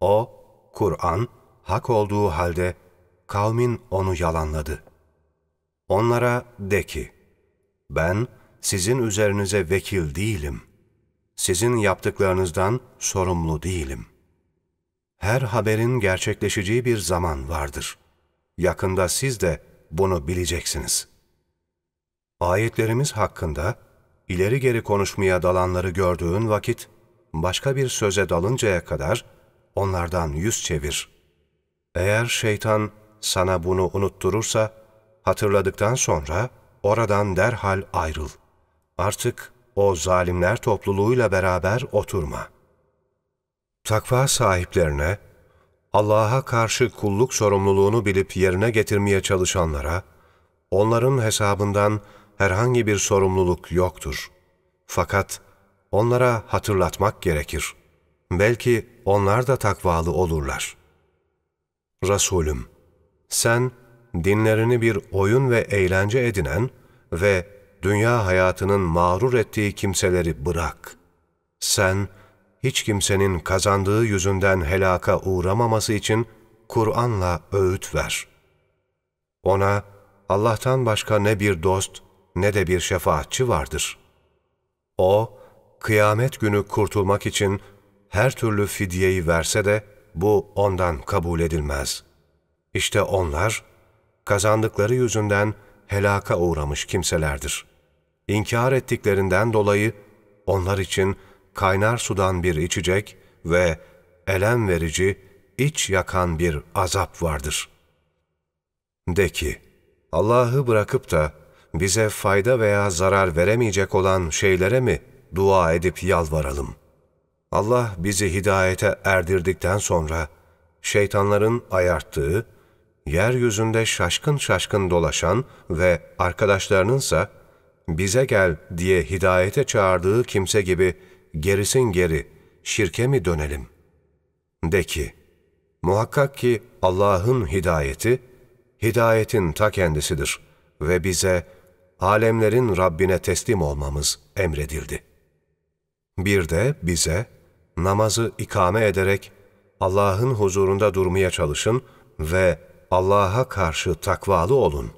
o, Kur'an, hak olduğu halde kavmin onu yalanladı. Onlara de ki, ben sizin üzerinize vekil değilim. Sizin yaptıklarınızdan sorumlu değilim. Her haberin gerçekleşeceği bir zaman vardır. Yakında siz de bunu bileceksiniz. Ayetlerimiz hakkında ileri geri konuşmaya dalanları gördüğün vakit, başka bir söze dalıncaya kadar onlardan yüz çevir. Eğer şeytan sana bunu unutturursa, hatırladıktan sonra oradan derhal ayrıl. Artık o zalimler topluluğuyla beraber oturma. Takva sahiplerine, Allah'a karşı kulluk sorumluluğunu bilip yerine getirmeye çalışanlara, onların hesabından herhangi bir sorumluluk yoktur. Fakat onlara hatırlatmak gerekir. Belki onlar da takvalı olurlar. Resulüm, sen dinlerini bir oyun ve eğlence edinen ve dünya hayatının mağrur ettiği kimseleri bırak. Sen, hiç kimsenin kazandığı yüzünden helaka uğramaması için Kur'an'la öğüt ver. Ona, Allah'tan başka ne bir dost ne de bir şefaatçi vardır. O, kıyamet günü kurtulmak için her türlü fidyeyi verse de bu ondan kabul edilmez. İşte onlar, kazandıkları yüzünden helaka uğramış kimselerdir. İnkar ettiklerinden dolayı onlar için kaynar sudan bir içecek ve elem verici, iç yakan bir azap vardır. De ki, Allah'ı bırakıp da bize fayda veya zarar veremeyecek olan şeylere mi dua edip yalvaralım? Allah bizi hidayete erdirdikten sonra şeytanların ayarttığı, yeryüzünde şaşkın şaşkın dolaşan ve arkadaşlarınınsa bize gel diye hidayete çağırdığı kimse gibi gerisin geri şirke mi dönelim? De ki, muhakkak ki Allah'ın hidayeti, hidayetin ta kendisidir ve bize alemlerin Rabbine teslim olmamız emredildi. Bir de bize namazı ikame ederek Allah'ın huzurunda durmaya çalışın ve Allah'a karşı takvalı olun.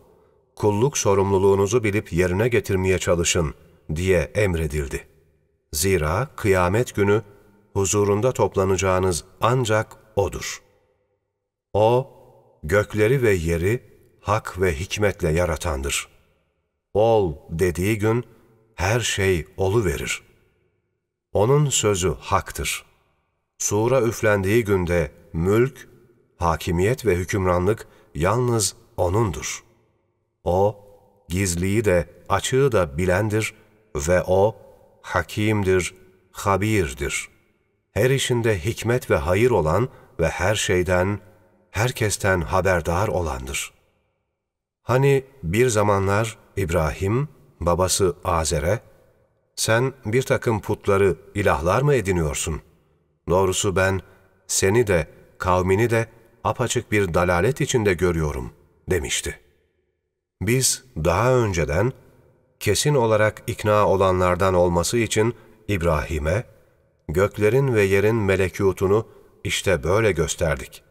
Kulluk sorumluluğunuzu bilip yerine getirmeye çalışın diye emredildi. Zira kıyamet günü huzurunda toplanacağınız ancak O'dur. O, gökleri ve yeri hak ve hikmetle yaratandır. Ol dediği gün her şey olu verir. Onun sözü haktır. Sura üflendiği günde mülk, hakimiyet ve hükümranlık yalnız O'nundur. O, gizliyi de açığı da bilendir ve O, hakimdir, habirdir. Her işinde hikmet ve hayır olan ve her şeyden, herkesten haberdar olandır. Hani bir zamanlar İbrahim, babası Azer'e, sen bir takım putları ilahlar mı ediniyorsun? Doğrusu ben seni de kavmini de apaçık bir dalalet içinde görüyorum demişti. Biz daha önceden kesin olarak ikna olanlardan olması için İbrahim'e, göklerin ve yerin melekutunu işte böyle gösterdik.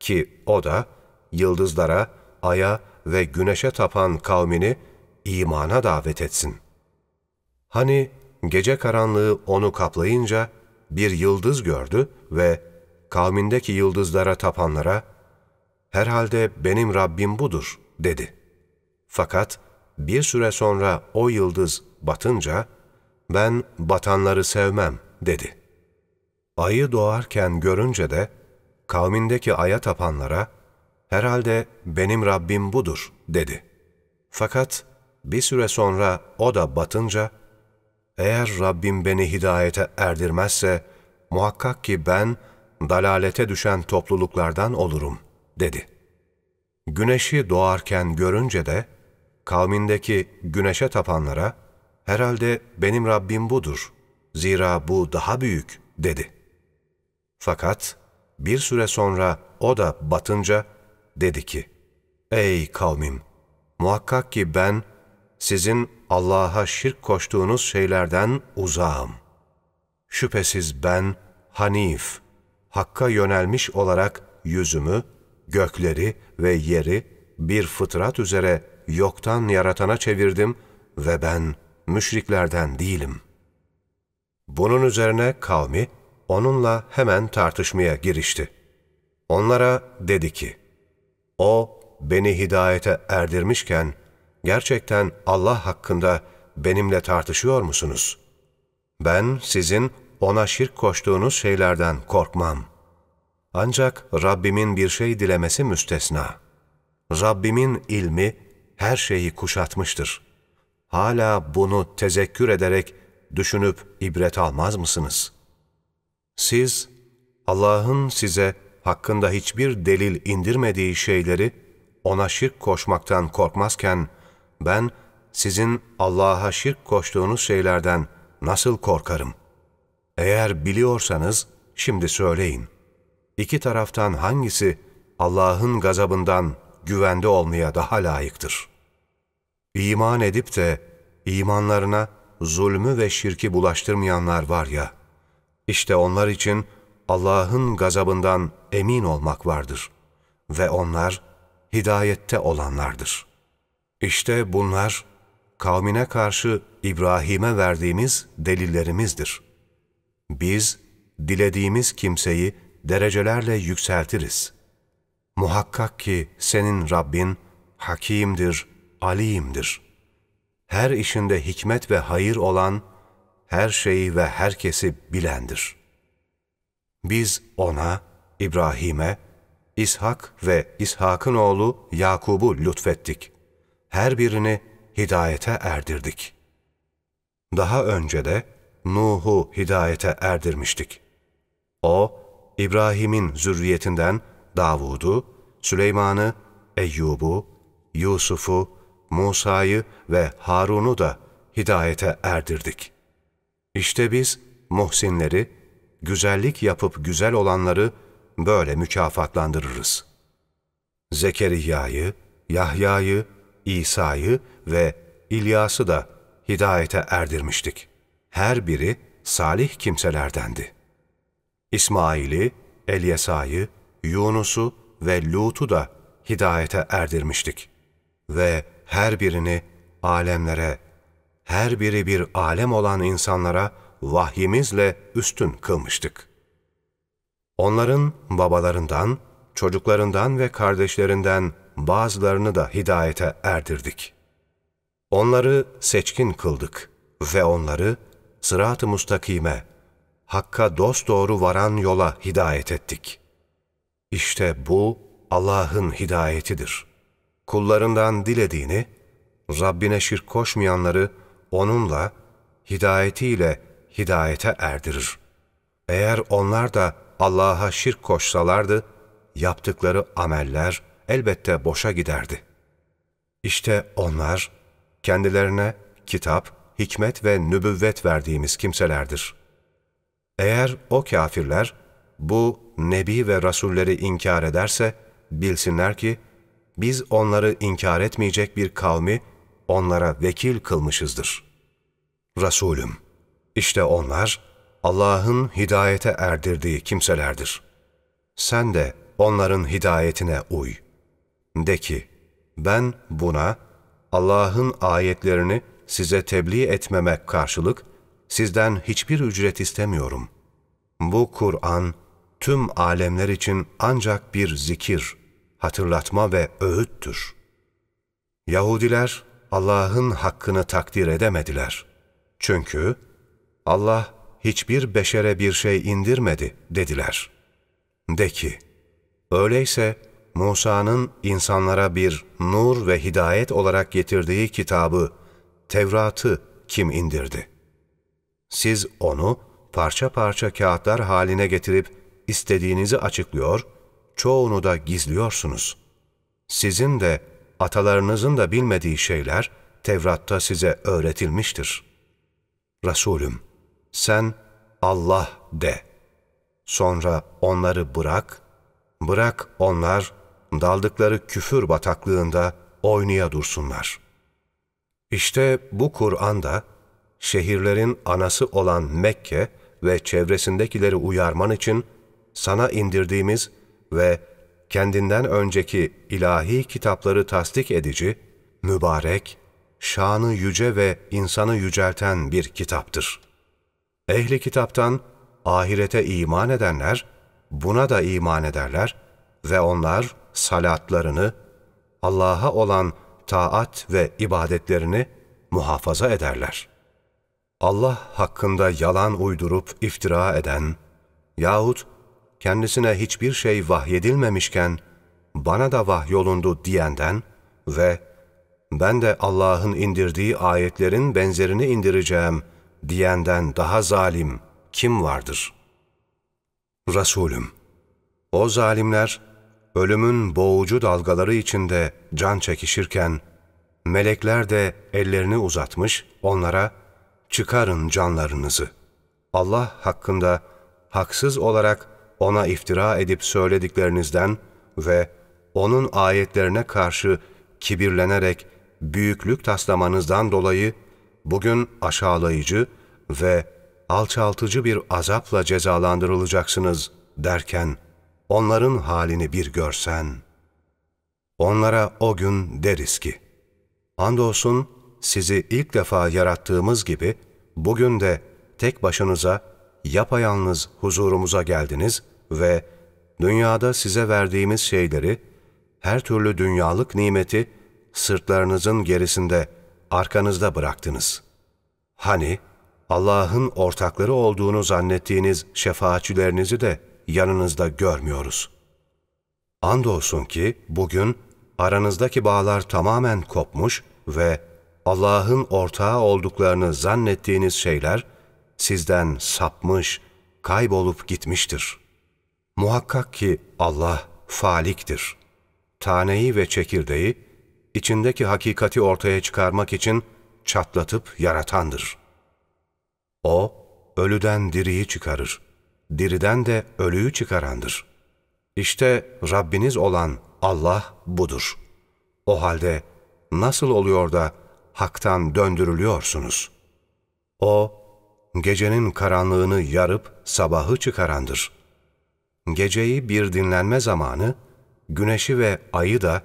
ki o da yıldızlara, aya ve güneşe tapan kavmini imana davet etsin. Hani gece karanlığı onu kaplayınca bir yıldız gördü ve kavmindeki yıldızlara tapanlara, herhalde benim Rabbim budur dedi. Fakat bir süre sonra o yıldız batınca, ben batanları sevmem dedi. Ayı doğarken görünce de, kavmindeki aya tapanlara, herhalde benim Rabbim budur dedi. Fakat bir süre sonra o da batınca, eğer Rabbim beni hidayete erdirmezse, muhakkak ki ben dalalete düşen topluluklardan olurum, dedi. Güneşi doğarken görünce de, kavmindeki güneşe tapanlara, herhalde benim Rabbim budur, zira bu daha büyük, dedi. Fakat bir süre sonra o da batınca, dedi ki, Ey kavmim! Muhakkak ki ben, sizin Allah'a şirk koştuğunuz şeylerden uzağım. Şüphesiz ben, Hanif, Hakk'a yönelmiş olarak yüzümü, gökleri ve yeri bir fıtrat üzere yoktan yaratana çevirdim ve ben müşriklerden değilim. Bunun üzerine kavmi onunla hemen tartışmaya girişti. Onlara dedi ki, O beni hidayete erdirmişken gerçekten Allah hakkında benimle tartışıyor musunuz? Ben sizin ona şirk koştuğunuz şeylerden korkmam. Ancak Rabbimin bir şey dilemesi müstesna. Rabbimin ilmi her şeyi kuşatmıştır. Hala bunu tezekkür ederek düşünüp ibret almaz mısınız? Siz Allah'ın size hakkında hiçbir delil indirmediği şeyleri ona şirk koşmaktan korkmazken ben sizin Allah'a şirk koştuğunuz şeylerden nasıl korkarım? Eğer biliyorsanız şimdi söyleyin. İki taraftan hangisi Allah'ın gazabından güvende olmaya daha layıktır? İman edip de imanlarına zulmü ve şirki bulaştırmayanlar var ya, işte onlar için Allah'ın gazabından emin olmak vardır ve onlar hidayette olanlardır. İşte bunlar kavmine karşı İbrahim'e verdiğimiz delillerimizdir. Biz dilediğimiz kimseyi derecelerle yükseltiriz. Muhakkak ki senin Rabbin hakimdir, alimdir. Her işinde hikmet ve hayır olan, her şeyi ve herkesi bilendir. Biz ona, İbrahim'e, İshak ve İshak'ın oğlu Yakub'u lütfettik. Her birini hidayete erdirdik. Daha önce de Nuh'u hidayete erdirmiştik. O, İbrahim'in zürriyetinden Davud'u, Süleyman'ı, Eyyub'u, Yusuf'u, Musa'yı ve Harun'u da hidayete erdirdik. İşte biz muhsinleri, güzellik yapıp güzel olanları böyle mükafatlandırırız. Zekeriya'yı, Yahya'yı, İsa'yı ve İlyas'ı da hidayete erdirmiştik. Her biri salih kimselerdendi. İsmail'i, Elyesa'yı, Yunus'u ve Lut'u da hidayete erdirmiştik. Ve her birini alemlere, her biri bir alem olan insanlara vahyimizle üstün kılmıştık. Onların babalarından, çocuklarından ve kardeşlerinden bazılarını da hidayete erdirdik. Onları seçkin kıldık ve onları sırat-ı mustakime, Hakka dosdoğru varan yola hidayet ettik. İşte bu Allah'ın hidayetidir. Kullarından dilediğini, Rabbine şirk koşmayanları onunla, hidayetiyle hidayete erdirir. Eğer onlar da Allah'a şirk koşsalardı, yaptıkları ameller elbette boşa giderdi. İşte onlar, kendilerine kitap, hikmet ve nübüvvet verdiğimiz kimselerdir. Eğer o kafirler bu nebi ve rasulleri inkar ederse, bilsinler ki, biz onları inkar etmeyecek bir kavmi onlara vekil kılmışızdır. Resulüm, işte onlar Allah'ın hidayete erdirdiği kimselerdir. Sen de onların hidayetine uy. De ki, ben buna Allah'ın ayetlerini size tebliğ etmemek karşılık sizden hiçbir ücret istemiyorum. Bu Kur'an tüm alemler için ancak bir zikir, hatırlatma ve öğüttür. Yahudiler Allah'ın hakkını takdir edemediler. Çünkü Allah hiçbir beşere bir şey indirmedi dediler. De ki, öyleyse Musa'nın insanlara bir nur ve hidayet olarak getirdiği kitabı, Tevrat'ı kim indirdi? Siz onu parça parça kağıtlar haline getirip istediğinizi açıklıyor, çoğunu da gizliyorsunuz. Sizin de atalarınızın da bilmediği şeyler Tevrat'ta size öğretilmiştir. Resulüm, sen Allah de. Sonra onları bırak, bırak onlar daldıkları küfür bataklığında oynaya dursunlar. İşte bu Kur'an'da şehirlerin anası olan Mekke ve çevresindekileri uyarman için sana indirdiğimiz ve kendinden önceki ilahi kitapları tasdik edici, mübarek, şanı yüce ve insanı yücelten bir kitaptır. Ehli kitaptan ahirete iman edenler, buna da iman ederler ve onlar salatlarını, Allah'a olan taat ve ibadetlerini muhafaza ederler. Allah hakkında yalan uydurup iftira eden yahut kendisine hiçbir şey vahyedilmemişken bana da vahyolundu diyenden ve ben de Allah'ın indirdiği ayetlerin benzerini indireceğim diyenden daha zalim kim vardır? Resulüm, o zalimler ölümün boğucu dalgaları içinde can çekişirken, melekler de ellerini uzatmış onlara, çıkarın canlarınızı. Allah hakkında haksız olarak ona iftira edip söylediklerinizden ve onun ayetlerine karşı kibirlenerek büyüklük taslamanızdan dolayı bugün aşağılayıcı ve alçaltıcı bir azapla cezalandırılacaksınız derken onların halini bir görsen. Onlara o gün deriz ki, andolsun sizi ilk defa yarattığımız gibi bugün de tek başınıza yapayalnız huzurumuza geldiniz ve dünyada size verdiğimiz şeyleri, her türlü dünyalık nimeti sırtlarınızın gerisinde, arkanızda bıraktınız. Hani Allah'ın ortakları olduğunu zannettiğiniz şefaatçilerinizi de yanınızda görmüyoruz. Andolsun ki bugün aranızdaki bağlar tamamen kopmuş ve Allah'ın ortağı olduklarını zannettiğiniz şeyler sizden sapmış, kaybolup gitmiştir. Muhakkak ki Allah faliktir. Taneyi ve çekirdeği, içindeki hakikati ortaya çıkarmak için çatlatıp yaratandır. O, ölüden diriyi çıkarır, diriden de ölüyü çıkarandır. İşte Rabbiniz olan Allah budur. O halde nasıl oluyor da haktan döndürülüyorsunuz? O, gecenin karanlığını yarıp sabahı çıkarandır. Geceyi bir dinlenme zamanı, güneşi ve ayı da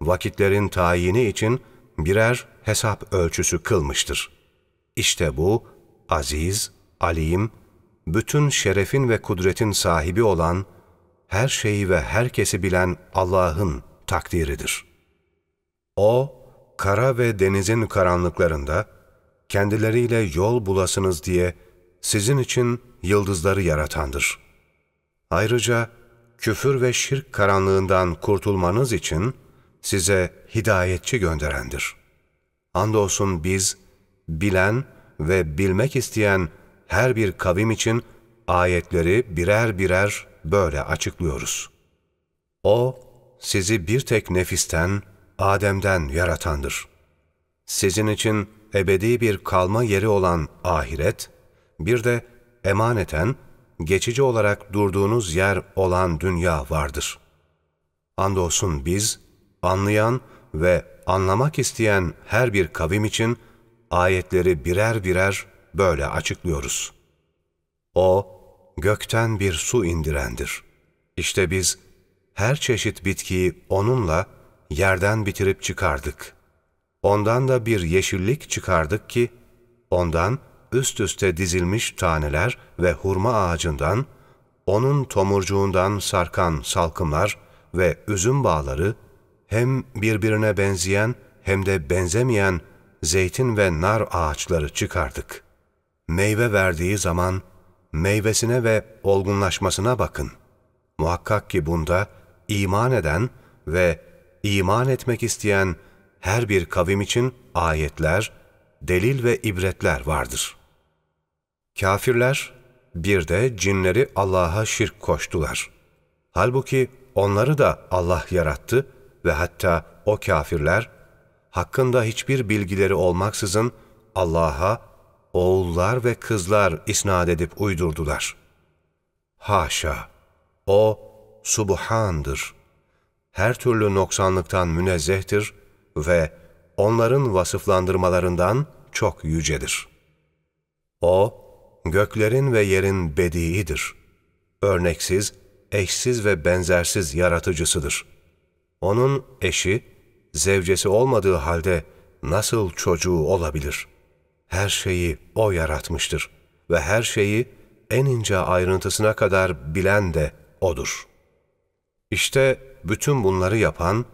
vakitlerin tayini için birer hesap ölçüsü kılmıştır. İşte bu, aziz, alim, bütün şerefin ve kudretin sahibi olan, her şeyi ve herkesi bilen Allah'ın takdiridir. O, kara ve denizin karanlıklarında, kendileriyle yol bulasınız diye sizin için yıldızları yaratandır. Ayrıca küfür ve şirk karanlığından kurtulmanız için size hidayetçi gönderendir. Andolsun biz, bilen ve bilmek isteyen her bir kavim için ayetleri birer birer böyle açıklıyoruz. O, sizi bir tek nefisten, Adem'den yaratandır. Sizin için ebedi bir kalma yeri olan ahiret, bir de emaneten, geçici olarak durduğunuz yer olan dünya vardır. Andolsun biz, anlayan ve anlamak isteyen her bir kavim için ayetleri birer birer böyle açıklıyoruz. O, gökten bir su indirendir. İşte biz, her çeşit bitkiyi onunla yerden bitirip çıkardık. Ondan da bir yeşillik çıkardık ki, ondan üst üste dizilmiş taneler ve hurma ağacından, onun tomurcuğundan sarkan salkımlar ve üzüm bağları, hem birbirine benzeyen hem de benzemeyen zeytin ve nar ağaçları çıkardık. Meyve verdiği zaman, meyvesine ve olgunlaşmasına bakın. Muhakkak ki bunda iman eden ve iman etmek isteyen her bir kavim için ayetler, delil ve ibretler vardır. Kafirler bir de cinleri Allah'a şirk koştular. Halbuki onları da Allah yarattı ve hatta o kafirler hakkında hiçbir bilgileri olmaksızın Allah'a oğullar ve kızlar isnat edip uydurdular. Haşa! O Subhan'dır. Her türlü noksanlıktan münezzehtir ve onların vasıflandırmalarından çok yücedir. O, göklerin ve yerin bediidir. Örneksiz, eşsiz ve benzersiz yaratıcısıdır. Onun eşi, zevcesi olmadığı halde nasıl çocuğu olabilir? Her şeyi O yaratmıştır ve her şeyi en ince ayrıntısına kadar bilen de O'dur. İşte bütün bunları yapan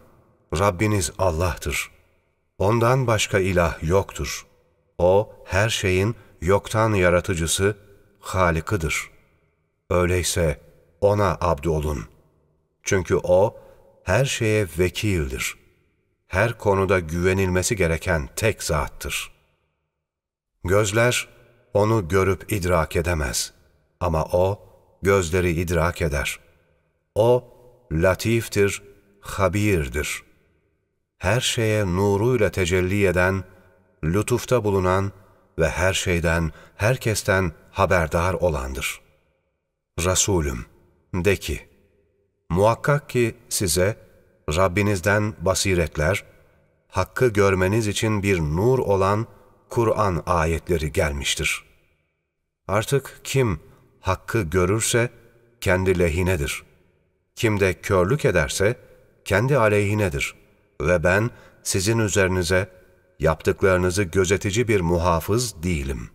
Rabbiniz Allah'tır. Ondan başka ilah yoktur. O her şeyin yoktan yaratıcısı, Halikıdır. Öyleyse O'na abd olun. Çünkü O her şeye vekildir. Her konuda güvenilmesi gereken tek zattır. Gözler O'nu görüp idrak edemez. Ama O gözleri idrak eder. O latiftir, habirdir. Her şeye nuruyla tecelli eden, lütufta bulunan ve her şeyden, herkesten haberdar olandır. Resulüm, de ki, muhakkak ki size Rabbinizden basiretler, hakkı görmeniz için bir nur olan Kur'an ayetleri gelmiştir. Artık kim hakkı görürse kendi lehinedir. Kim de körlük ederse kendi aleyhinedir. Ve ben sizin üzerinize yaptıklarınızı gözetici bir muhafız değilim.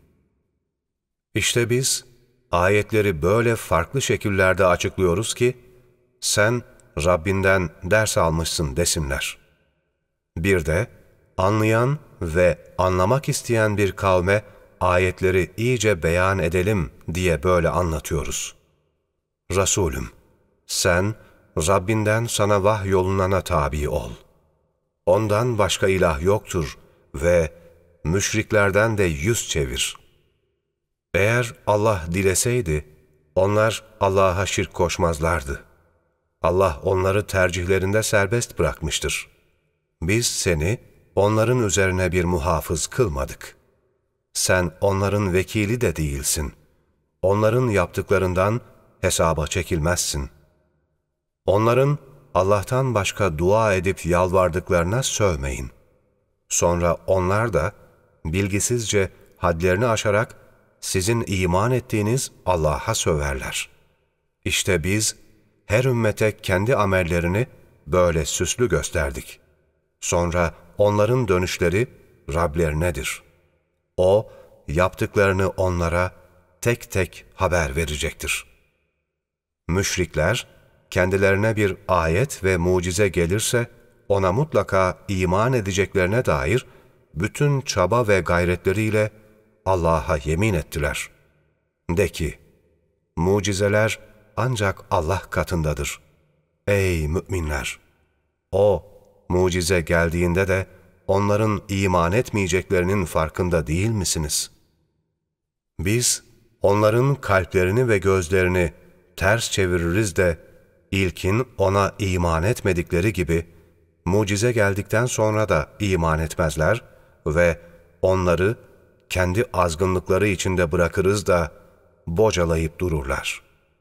İşte biz ayetleri böyle farklı şekillerde açıklıyoruz ki, sen Rabbinden ders almışsın desinler. Bir de anlayan ve anlamak isteyen bir kavme ayetleri iyice beyan edelim diye böyle anlatıyoruz. Resulüm, sen Rabbinden sana vah yolunana tabi ol. Ondan başka ilah yoktur ve müşriklerden de yüz çevir. Eğer Allah dileseydi, onlar Allah'a şirk koşmazlardı. Allah onları tercihlerinde serbest bırakmıştır. Biz seni onların üzerine bir muhafız kılmadık. Sen onların vekili de değilsin. Onların yaptıklarından hesaba çekilmezsin. Onların Allah'tan başka dua edip yalvardıklarına sövmeyin. Sonra onlar da bilgisizce hadlerini aşarak sizin iman ettiğiniz Allah'a söverler. İşte biz her ümmete kendi amellerini böyle süslü gösterdik. Sonra onların dönüşleri Rablerinedir. O, yaptıklarını onlara tek tek haber verecektir. Müşrikler, kendilerine bir ayet ve mucize gelirse, ona mutlaka iman edeceklerine dair bütün çaba ve gayretleriyle Allah'a yemin ettiler. De ki, mucizeler ancak Allah katındadır. Ey müminler! O, mucize geldiğinde de onların iman etmeyeceklerinin farkında değil misiniz? Biz, onların kalplerini ve gözlerini ters çeviririz de, ilkin ona iman etmedikleri gibi, mucize geldikten sonra da iman etmezler ve onları kendi azgınlıkları içinde bırakırız da bocalayıp dururlar.''